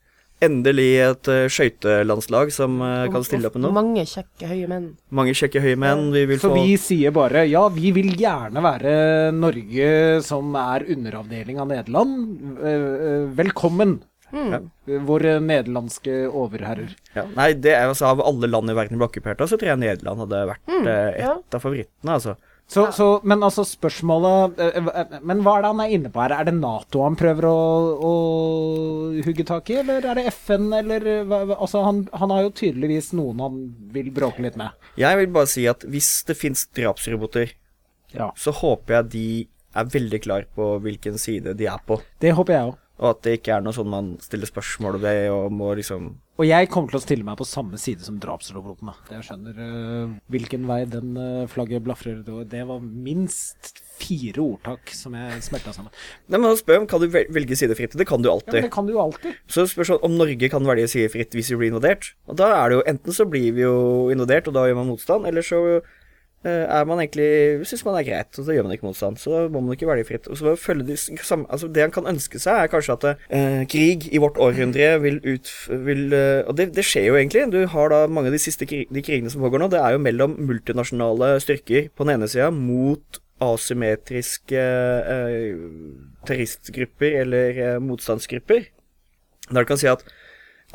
endelig et uh, skøytelandslag som uh, kan stille opp med noe. Mange kjekke, høye menn. Mange kjekke høye menn. Vi vil Så få vi sier bare ja, vi vil gjerne være Norge som er underavdeling av Nederland. Uh, Velkommen, Mm. våre nederlandske overherrer. ja. Nei, det er altså av alle land i verden ble okkupert av, så tror jeg Nederland hadde vært Mm, eh, et ja. av favorittene, altså. Så, så, men altså spørsmålet eh, eh, Men hva er det han er inne på her? Er det Nato han prøver å, å hugge tak i, eller er det FN, eller eh, Altså, han, han har jo tydeligvis noen han vil bråke litt med. Jeg vil bare si at hvis det fins drapsroboter, Ja. så håper jeg de er veldig klar på hvilken side de er på. Det håper jeg òg. Og at det ikke er noe sånn man stiller spørsmål ved og må liksom Og jeg kommer til å stille meg på samme side som drapsroboten. Jeg skjønner uh, hvilken vei den uh, flagget blafrer. Det- var minst fire ordtak som jeg smelta sammen. Nei, men spør om kan du velge side fritt. Det kan du alltid. Ja, men det kan du jo alltid. Så spørs det om Norge kan velge side fritt hvis vi blir invadert. Og da er det jo enten så blir vi jo invadert, og da gjør man motstand, eller så er man egentlig Syns man er greit, og så gjør man ikke motstand. Så må man ikke velge fritt. Og så følge de samme Altså, det han kan ønske seg, er kanskje at eh, krig i vårt århundre vil ut vil, eh, Og det, det skjer jo egentlig. Du har da mange av de siste krig, de krigene som pågår nå, det er jo mellom multinasjonale styrker på den ene sida mot asymmetriske eh, terroristgrupper eller eh, motstandsgrupper. Der du kan si at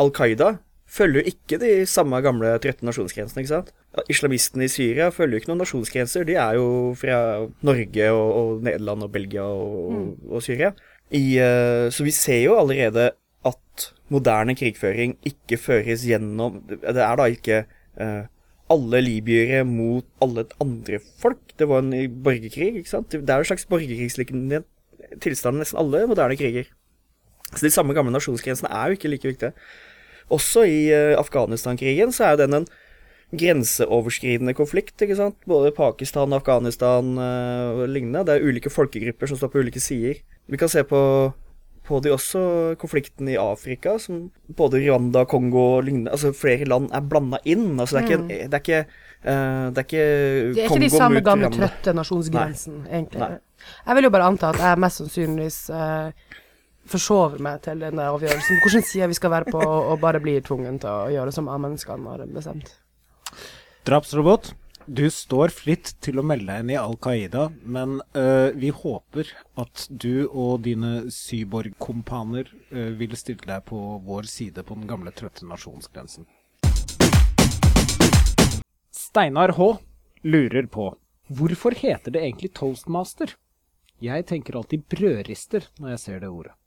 Al Qaida følger jo ikke de samme gamle 13 nasjonsgrensene, ikke sant? Islamistene i Syria følger jo ikke noen nasjonsgrenser, de er jo fra Norge og, og Nederland og Belgia og, mm. og Syria. I, uh, så vi ser jo allerede at moderne krigføring ikke føres gjennom Det er da ikke uh, alle libyere mot alle andre folk. Det var en borgerkrig, ikke sant? Det er jo en slags borgerkrigslignende tilstand i nesten alle moderne kriger. Så de samme gamle nasjonsgrensene er jo ikke like viktige. Også i uh, Afghanistan-krigen så er jo den en grenseoverskridende konflikt, ikke sant. Både Pakistan, Afghanistan eh, og lignende. Det er ulike folkegrupper som står på ulike sider. Vi kan se på, på de også konflikten i Afrika, som både Rwanda, Kongo og lignende Altså flere land er blanda inn. Altså det er ikke, en- det er ikke, uh, det er ikke Det er ikke de samme gamle Rwanda. trøtte nasjonsgrensen, egentlig. Nei. Jeg vil jo bare anta at jeg mest sannsynligvis uh, forsover meg til denne avgjørelsen. Hvilken side vi skal være på, og bare blir tvungen til å gjøre som menneskene har bestemt. Drapsrobot, du står fritt til å melde deg inn i Al Qaida, men øh, vi håper at du og dine syborg-kompaner øh, vil stille deg på vår side på den gamle trøtte nasjonsgrensen. Steinar H. lurer på hvorfor heter det egentlig toastmaster? Jeg tenker alltid brødrister når jeg ser det ordet.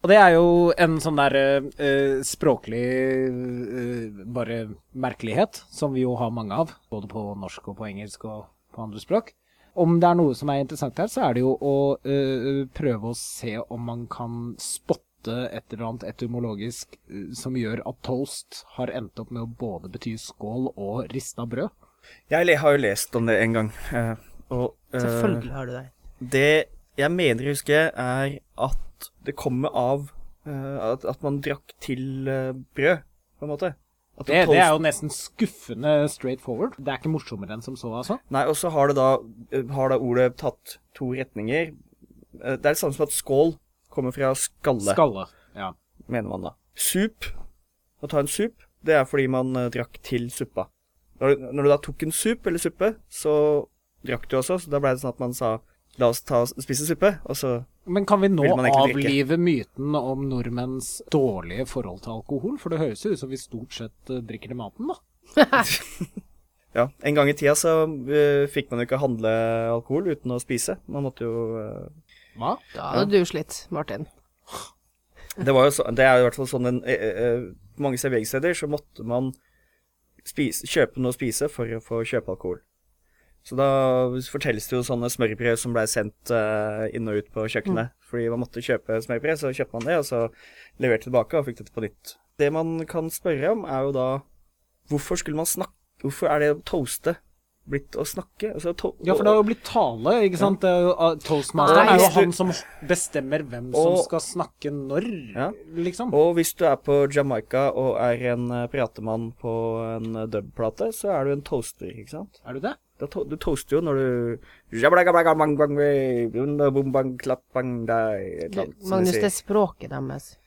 Og det er jo en sånn der uh, språklig uh, bare merkelighet, som vi jo har mange av, både på norsk og på engelsk og på andre språk. Om det er noe som er interessant her, så er det jo å uh, prøve å se om man kan spotte et eller annet etymologisk som gjør at toast har endt opp med å både bety skål og rista brød. Jeg har jo lest om det en gang. og, eh, Selvfølgelig har du det. Det jeg mener å huske, er at det kommer av uh, at, at man drakk til uh, brød, på en måte. Det, toast- det er jo nesten skuffende straight forward. Det er ikke morsommere enn som så, altså. Nei, og så har det da, eh, har da ordet tatt to retninger. Det er det samme som at skål kommer fra skalle, Skalle. Ja. mener man da. Sup, å ta en sup, det er fordi man drakk til suppa. Når, du- når du da tok en sup eller suppe, så drakk du også, så da ble det sånn at man sa la oss ta, spise suppe, og så Men kan vi nå avlive myten om nordmenns dårlige forhold til alkohol? For det høres jo ut som vi stort sett eh, drikker til maten, da. [LAUGHS] Ja, en gang i tida så uh, fikk man jo ikke handle alkohol uten å spise. Man måtte jo uh, Hva? Da hadde du slitt, Martin. [LAUGHS] Det var jo så, det er jo i hvert fall sånn en uh, mange serveringssteder så måtte man spise, kjøpe noe å spise for å få kjøpe alkohol. Så da fortelles det jo sånne smørbrød som blei sendt uh, inn og ut på kjøkkenet. Fordi man måtte kjøpe smørbrød, så kjøpte man det, og så leverte tilbake og fikk dette på nytt. Det man kan spørre om, er jo da Hvorfor skulle man snakke Hvorfor er det å toaste blitt å snakke? Altså, to Ja, for det har jo blitt tale, ikke sant? Ja. er jo, uh, Toastmaster er jo han som bestemmer hvem som skal snakke når, Ja. liksom. Og hvis du er på Jamaica og er en eh, pratemann på en eh, dubplate, så er du en toaster, ikke sant? Er du det? To du toaster jo når du Magnus, det er språket deres.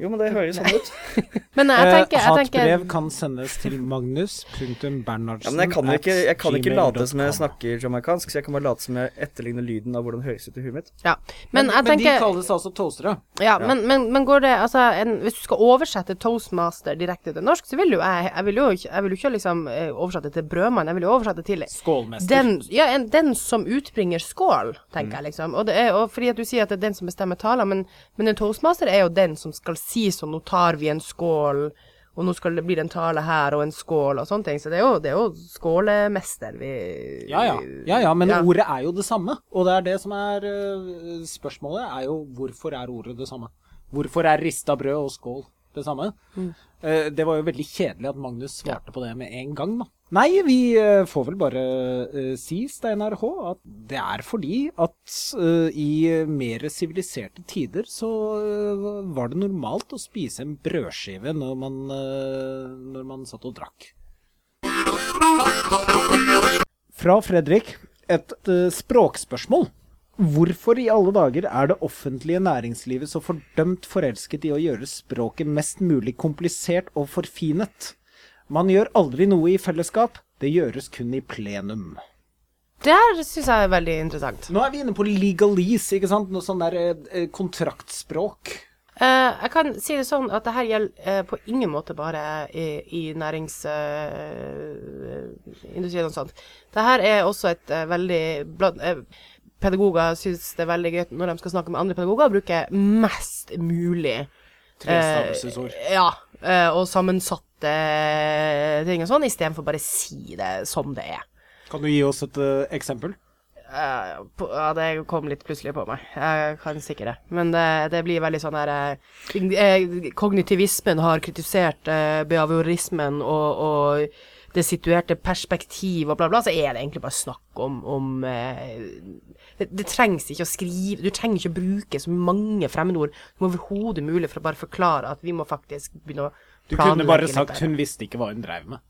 Jo, men det høres sånn ut. [LAUGHS] Men jeg tenker, Eh, jeg tenker hatbrev kan sendes til magnus.bernhardsen Ja, men jeg kan ikke, jeg kan ikke late som jeg snakker jamaicansk, så jeg kan bare late som jeg etterligner lyden av hvordan det høres ut i huet mitt. Ja. Men jeg Men de kalles altså toastere. Ja, Men, men, men går det Altså, en, hvis du skal oversette toastmaster direkte til norsk, så vil jo jeg Jeg vil jo ikke, jeg vil jo ikke liksom eh, oversette til brødmann, jeg vil jo oversette til Skålmester. den, ja, en, den som utbringer skål, tenker jeg liksom. Og, det er, og fordi at du sier at det er den som bestemmer taler, men, men en toastmaster er jo den som skal si sånn, nå tar vi en skål, og nå skal det bli en tale her og en skål og sånne ting. Så det er jo, det er jo skålemester vi Ja, ja. ja, ja men Ja. ordet er jo det samme. Og det er det som er øh, spørsmålet, er jo hvorfor er ordet det samme? Hvorfor er rista brød og skål det samme? Mm. det var jo veldig kjedelig at Magnus svarte på det med en gang, da. Nei, vi eh, får vel bare uh, si, Steinar H, at det er fordi at uh, i mer siviliserte tider så uh, var det normalt å spise en brødskive når man, når man satt og drakk. Fra Fredrik, et språkspørsmål. Hvorfor i alle dager er det offentlige næringslivet så fordømt forelsket i å gjøre språket mest mulig komplisert og forfinet? Man gjør aldri noe i fellesskap, det gjøres kun i plenum. Det her syns jeg er veldig interessant. Nå er vi inne på legalese, ikke sant? Noe sånn der eh, kontraktspråk. Eh, jeg kan si det sånn at det her gjelder eh, på ingen måte bare i, i næringsindustrien og sånt. Det her er også et eh, veldig blant, eh, Pedagoger syns det er veldig gøy når de skal snakke med andre pedagoger, å bruke mest mulig Trestavelsesord. Eh, ja. eh, og sammensatte ting og sånn, istedenfor bare si det som det er. Kan du gi oss et uh, eksempel? Eh, på, ja, det kom litt plutselig på meg. Jeg kan sikkert det. Men det, det blir veldig sånn her eh, eh, Kognitivismen har kritisert eh, behaviorismen og, og det situerte perspektiv og bla, bla, så er det egentlig bare snakk om, om eh, det, det trengs ikke å skrive Du trenger ikke å bruke så mange fremmedord som overhodet mulig for å bare forklare at vi må faktisk begynne å Du kunne bare sagt bedre. 'hun visste ikke hva hun dreiv med'.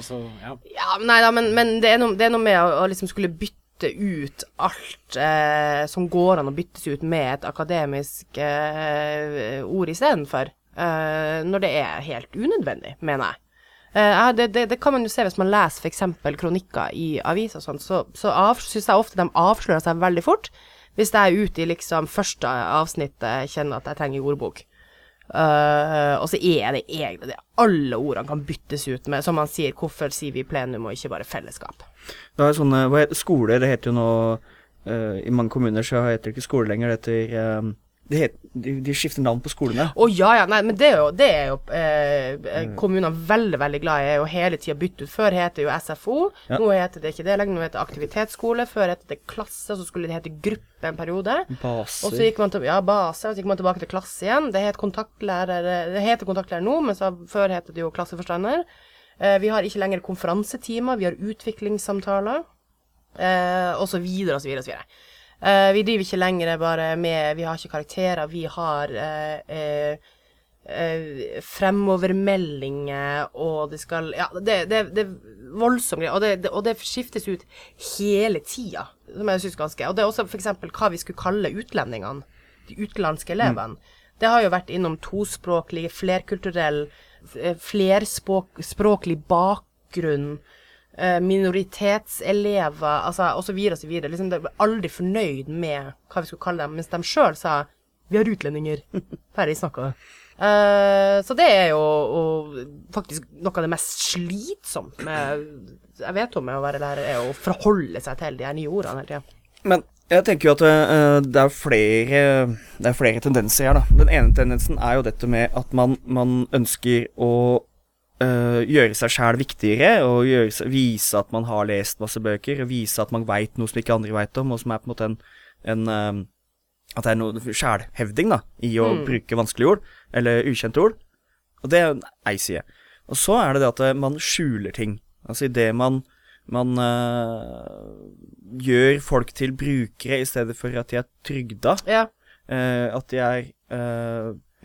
Så, ja. Ja, nei da, men, men det, er noe, det er noe med å, å liksom skulle bytte ut alt eh, som går an å byttes ut med et akademisk eh, ord istedenfor. Eh, når det er helt unødvendig, mener jeg. Uh, det, det, det kan man jo se hvis man leser f.eks. kronikker i aviser og sånn, så, så syns jeg ofte de avslører seg veldig fort. Hvis jeg er ute i liksom første avsnittet kjenner at jeg trenger ordbok. Eh, og så er det egne det alle ordene kan byttes ut med, som man sier, hvorfor sier vi plenum og ikke bare fellesskap? Det er sånne, hva heter, skole, det heter jo nå uh, I mange kommuner så heter det ikke skole lenger, det heter het, de, de skifter navn på skolene. Å ja, ja, nei, men det er jo, det er jo eh, Mm. eh, kommunene veldig, veldig glad i, å hele tida bytte ut. Før het det jo SFO, Ja. nå heter det ikke det lenger, nå heter det aktivitetsskole. Før het det klasse, så skulle det hete gruppe en periode. Og så Baser. gikk man til, ja, base, og så gikk man tilbake til klasse igjen. Det, het kontaktlærer, det heter kontaktlærer nå, men så før het det jo klasseforstander. Eh, vi har ikke lenger konferansetimer, vi har utviklingssamtaler, eh, og så videre og så videre og så videre. Eh, vi driver ikke lenger bare med Vi har ikke karakterer, vi har uh, uh, fremovermeldinger, og det skal Ja, det, det, det er voldsomt og det, det, og det skiftes ut hele tida, som jeg syns ganske Og det er også f.eks. hva vi skulle kalle utlendingene, de utenlandske elevene. Det har jo vært innom tospråklig, flerkulturell, flerspråklig bakgrunn. Eh, Minoritetselever, altså osv. osv. Liksom, de var aldri fornøyd med hva vi skulle kalle dem, mens de sjøl sa 'vi har utlendinger'. [LAUGHS] Ferdig snakka. Uh, så det er jo og, faktisk noe av det mest slitsomt med jeg vet om med å være lærer, er å forholde seg til de her nye ordene hele tida. Men jeg tenker jo at uh, det, er flere, det er flere tendenser her, da. Den ene tendensen er jo dette med at man, man ønsker å eh, gjøre seg sjæl viktigere, og gjøre seg, vise at man har lest masse bøker, og vise at man veit noe som ikke andre veit om, og som er på en måte en, en uh, At det er noe sjælhevding, i å Mm. bruke vanskelige ord, eller ukjente ord. Og det er en ei side. Og så er det det at eh, man skjuler ting. Altså idet man man uh, gjør folk til brukere i stedet for at de er trygda. Ja. eh, at de er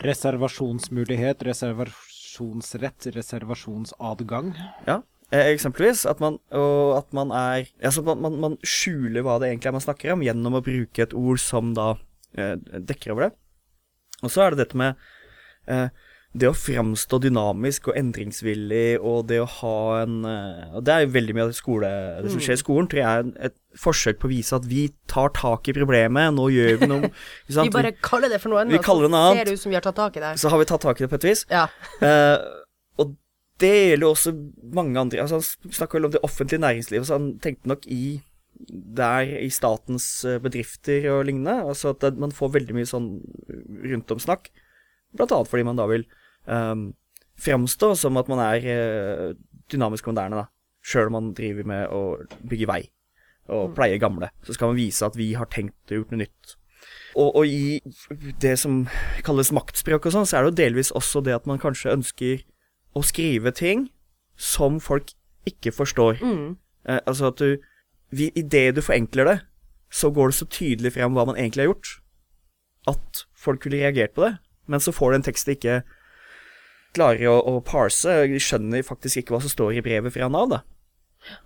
Reservasjonsmulighet, Reservasjonsmulighet, reservasjonsrett, reservasjonsadgang. Ja, eh, eksempelvis. At man, og at man er Altså, man, man, man skjuler hva det egentlig er man snakker om, gjennom å bruke et ord som da eh, dekker over det. Og så er det dette med eh, det å framstå dynamisk og endringsvillig, og det å ha en eh, Og det er jo veldig mye av skole, det som skjer i skolen, tror jeg er et forsøk på å vise at vi tar tak i problemet, nå gjør vi noe? [LAUGHS] Vi bare kaller det for noe annet, så ser det ut som vi har tatt tak i det. Så har vi tatt tak i det på et vis. Ja. uh, [LAUGHS] og det gjelder også mange andre altså Han snakker vel om det offentlige næringslivet, så han tenkte nok i der i statens eh, bedrifter og lignende. Altså at man får veldig mye sånn rundt om snakk. Blant annet fordi man da vil um, framstå som at man er eh, dynamisk og moderne, da. Sjøl om man driver med å bygge vei og pleie gamle. Så skal man vise at vi har tenkt og gjort noe nytt. Og, og i det som kalles maktspråk og sånn, så er det jo delvis også det at man kanskje ønsker å skrive ting som folk ikke forstår. Mm. Eh, altså at du vi, Idet du forenkler det, så går det så tydelig frem hva man egentlig har gjort, at folk ville reagert på det. Men så får du en tekst de ikke klarer å, å parse. De skjønner faktisk ikke hva som står i brevet fra Nav. da.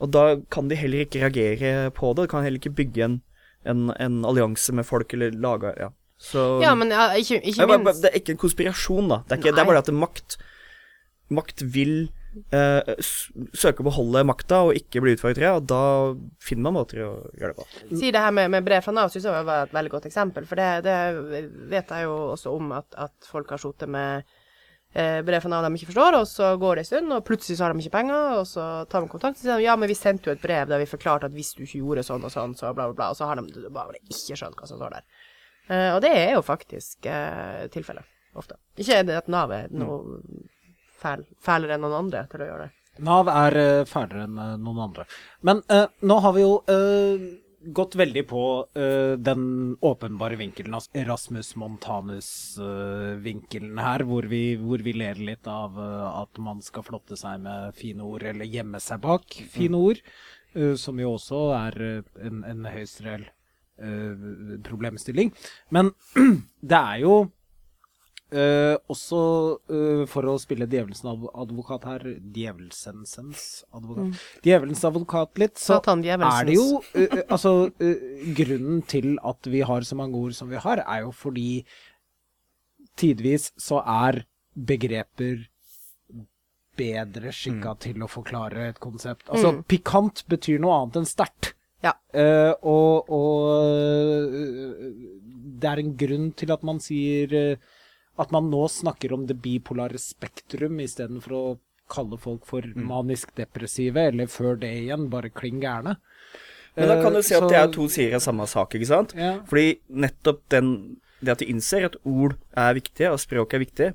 Og da kan de heller ikke reagere på det. De kan heller ikke bygge en, en, en allianse med folk eller lage Ja. Så ja, men ja, ikke, ikke er, ja, det er ikke en konspirasjon, da. Det er, ikke, det er bare at makt Makt vil eh, søke å beholde makta og ikke bli utfordra, og da finner man måter å gjøre det på. Si det her med, med brev fra Nav, syns jeg var et veldig godt eksempel. For det, det vet jeg jo også om at, at folk har sittet med brev fra Nav de ikke forstår, og så går det en stund, og plutselig så har de ikke penger, og så tar de kontakt og sier de, ja, men vi sendte jo et brev der vi forklarte at hvis du ikke gjorde sånn og sånn, så bla, bla, bla, og så har de bare ikke skjønt hva som står der. Eh, og det er jo faktisk eh, tilfellet, ofte. Ikke at Nav er noe fæl, fælere enn noen andre til å gjøre det. Nav er uh, fælere enn uh, noen andre. Men uh, nå har vi jo gått veldig på uh, den åpenbare vinkelen, altså Erasmus Montanus-vinkelen her, hvor vi, hvor vi ler litt av uh, at man skal flotte seg med fine ord, eller gjemme seg bak fine ord, eh, som jo også er eh, en, en høyst reell eh, problemstilling. Men [CLEARS THROAT] det er jo Eh, også uh, for å spille djevelens adv- advokat her Djevelsensens advokat Djevelens advokat litt, så er det jo uh, Altså, grunnen til at vi har så mange ord som vi har, er jo fordi tidvis så er begreper bedre skikka til å forklare et konsept. Altså, pikant betyr noe annet enn sterkt. Ja. Eh, og og det er en grunn til at man sier eh, At man nå snakker om det bipolare spektrum istedenfor å kalle folk for manisk depressive, eller før det igjen, bare kling gærne. Men da kan du se si at det er to sider av samme sak, ikke sant? Ja. Fordi nettopp den Det at du innser at ord er viktige, og språk er viktig,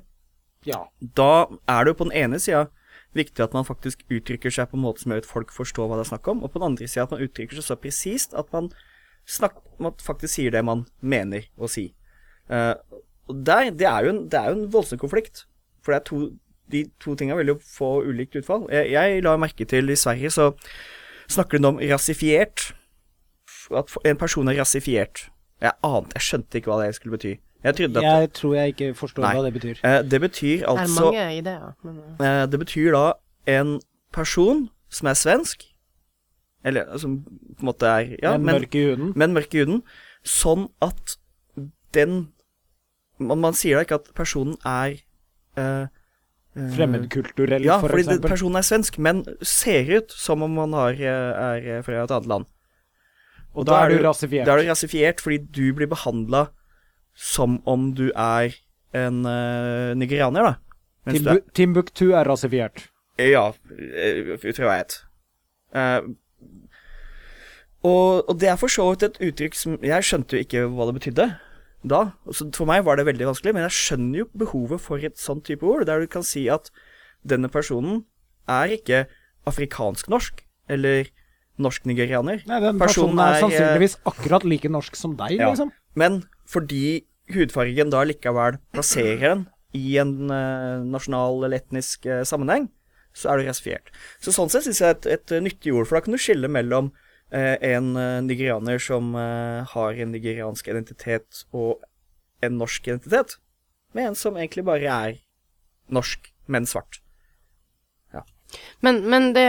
Ja. da er det jo på den ene sida viktig at man faktisk uttrykker seg på en måte som gjør at folk forstår hva det er snakk om, og på den andre sida at man uttrykker seg så presist at man, man faktisk sier det man mener å si. Eh, og der, det, er jo en, det er jo en voldsom konflikt, for det er to, de to tingene vil jo få ulikt utfall. Jeg, jeg la merke til i Sverige så snakker de om rasifiert at en person er rasifiert. Jeg ante, jeg skjønte ikke hva det skulle bety. Jeg at Jeg tror jeg ikke forstår Nei. hva det betyr. eh, Det betyr Det er altså mange ideer, men eh, eh, Det betyr da en person som er svensk, eller som på en måte er ja, men men, mørk i huden. men mørk i huden, sånn at den man, man sier da ikke at personen er eh, eh, Fremmedkulturell, Ja, for fordi Ja, fordi personen er svensk, men ser ut som om man har, eh, er fra et annet land. Og da er du rasifiert. Da er du rasifiert fordi du blir behandla som om du er en uh, nigerianer, da. Timbu er, Timbuktu er rasifiert. ja, ut fra hva jeg vet. Uh, og, og det er for så vidt et uttrykk som Jeg skjønte jo ikke hva det betydde da. Så for meg var det veldig vanskelig, men jeg skjønner jo behovet for et sånt type ord, der du kan si at denne personen er ikke afrikansk-norsk, eller norsk-nigerianer. Nei, den Personen personen er er, eh, sannsynligvis akkurat like norsk som deg, Ja. liksom. Men fordi hudfargen da likevel plasserer den i en uh, nasjonal eller etnisk uh, sammenheng, så er du rasifiert. Så sånn sett syns jeg et, et nyttig ord, for da kan du skille mellom eh, en eh, nigerianer som eh, har en nigeriansk identitet og en norsk identitet, med en som egentlig bare er norsk, men svart. Men, men det,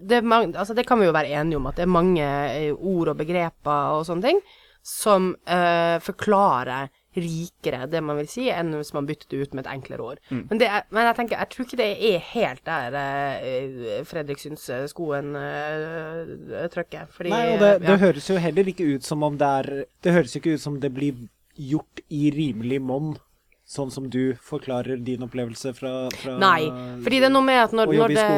det, altså det kan vi jo være enige om, at det er mange eh, ord og begreper og sånne ting som uh, forklarer rikere det man vil si, enn hvis man byttet det ut med et enklere ord. Mm. Men, det er, men jeg tenker, jeg tror ikke det er helt der eh, Fredrik syns eh, eh, trykker. Fordi Nei, og det, det høres jo heller ikke ut som om det er Det høres ikke ut som det blir gjort i rimelig monn, sånn som du forklarer din opplevelse fra, fra Nei, fordi det er noe med at når, når det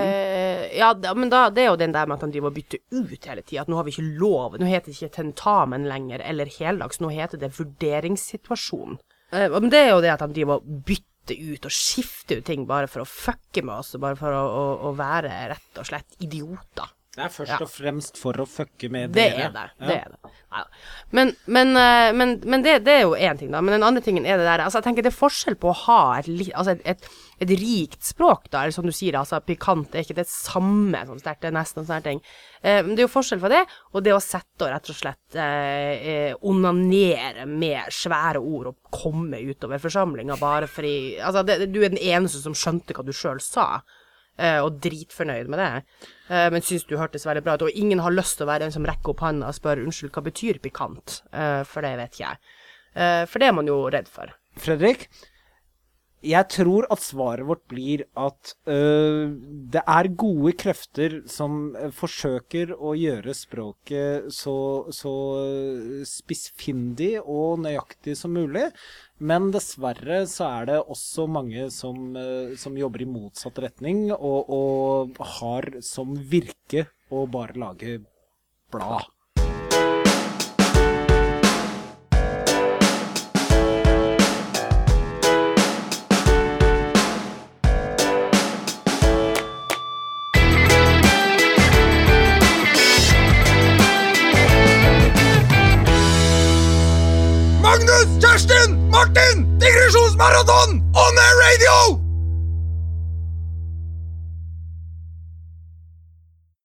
Ja, men da, det er jo den der med at han driver og bytter ut hele tida. At nå har vi ikke lov. Nå heter det ikke tentamen lenger, eller heldags. Nå heter det vurderingssituasjon. Eh, men det er jo det at han driver og bytter ut og skifter ut ting bare for å fucke med oss, bare for å, å, å være rett og slett idioter. Det er først Ja. og fremst for å fucke med Det dere. er det. det, er det. Ja. Men, men, eh, men, men det, det er jo én ting, da. Men den andre tingen er det der Altså, jeg tenker det er forskjell på å ha et, altså et, et, et rikt språk, da. Eller som du sier, altså pikant er ikke det samme som sterkt. Det er nesten sånne ting. Eh, men det er jo forskjell på det, og det å sette og rett og slett eh, eh, onanere med svære ord og komme utover forsamlinga bare fordi Altså, det, du er den eneste som skjønte hva du sjøl sa og dritfornøyd med det. Eh, men syns du hørtes veldig bra ut. Og ingen har lyst til å være den som rekker opp hånda og spør unnskyld, hva betyr pikant? Eh, for det vet ikke jeg. Eh, for det er man jo redd for. Fredrik, jeg tror at svaret vårt blir at øh, det er gode krefter som øh, forsøker å gjøre språket så, så øh, spissfindig og nøyaktig som mulig. Men dessverre så er det også mange som, øh, som jobber i motsatt retning, og, og har som virke å bare lage blad. Magnus,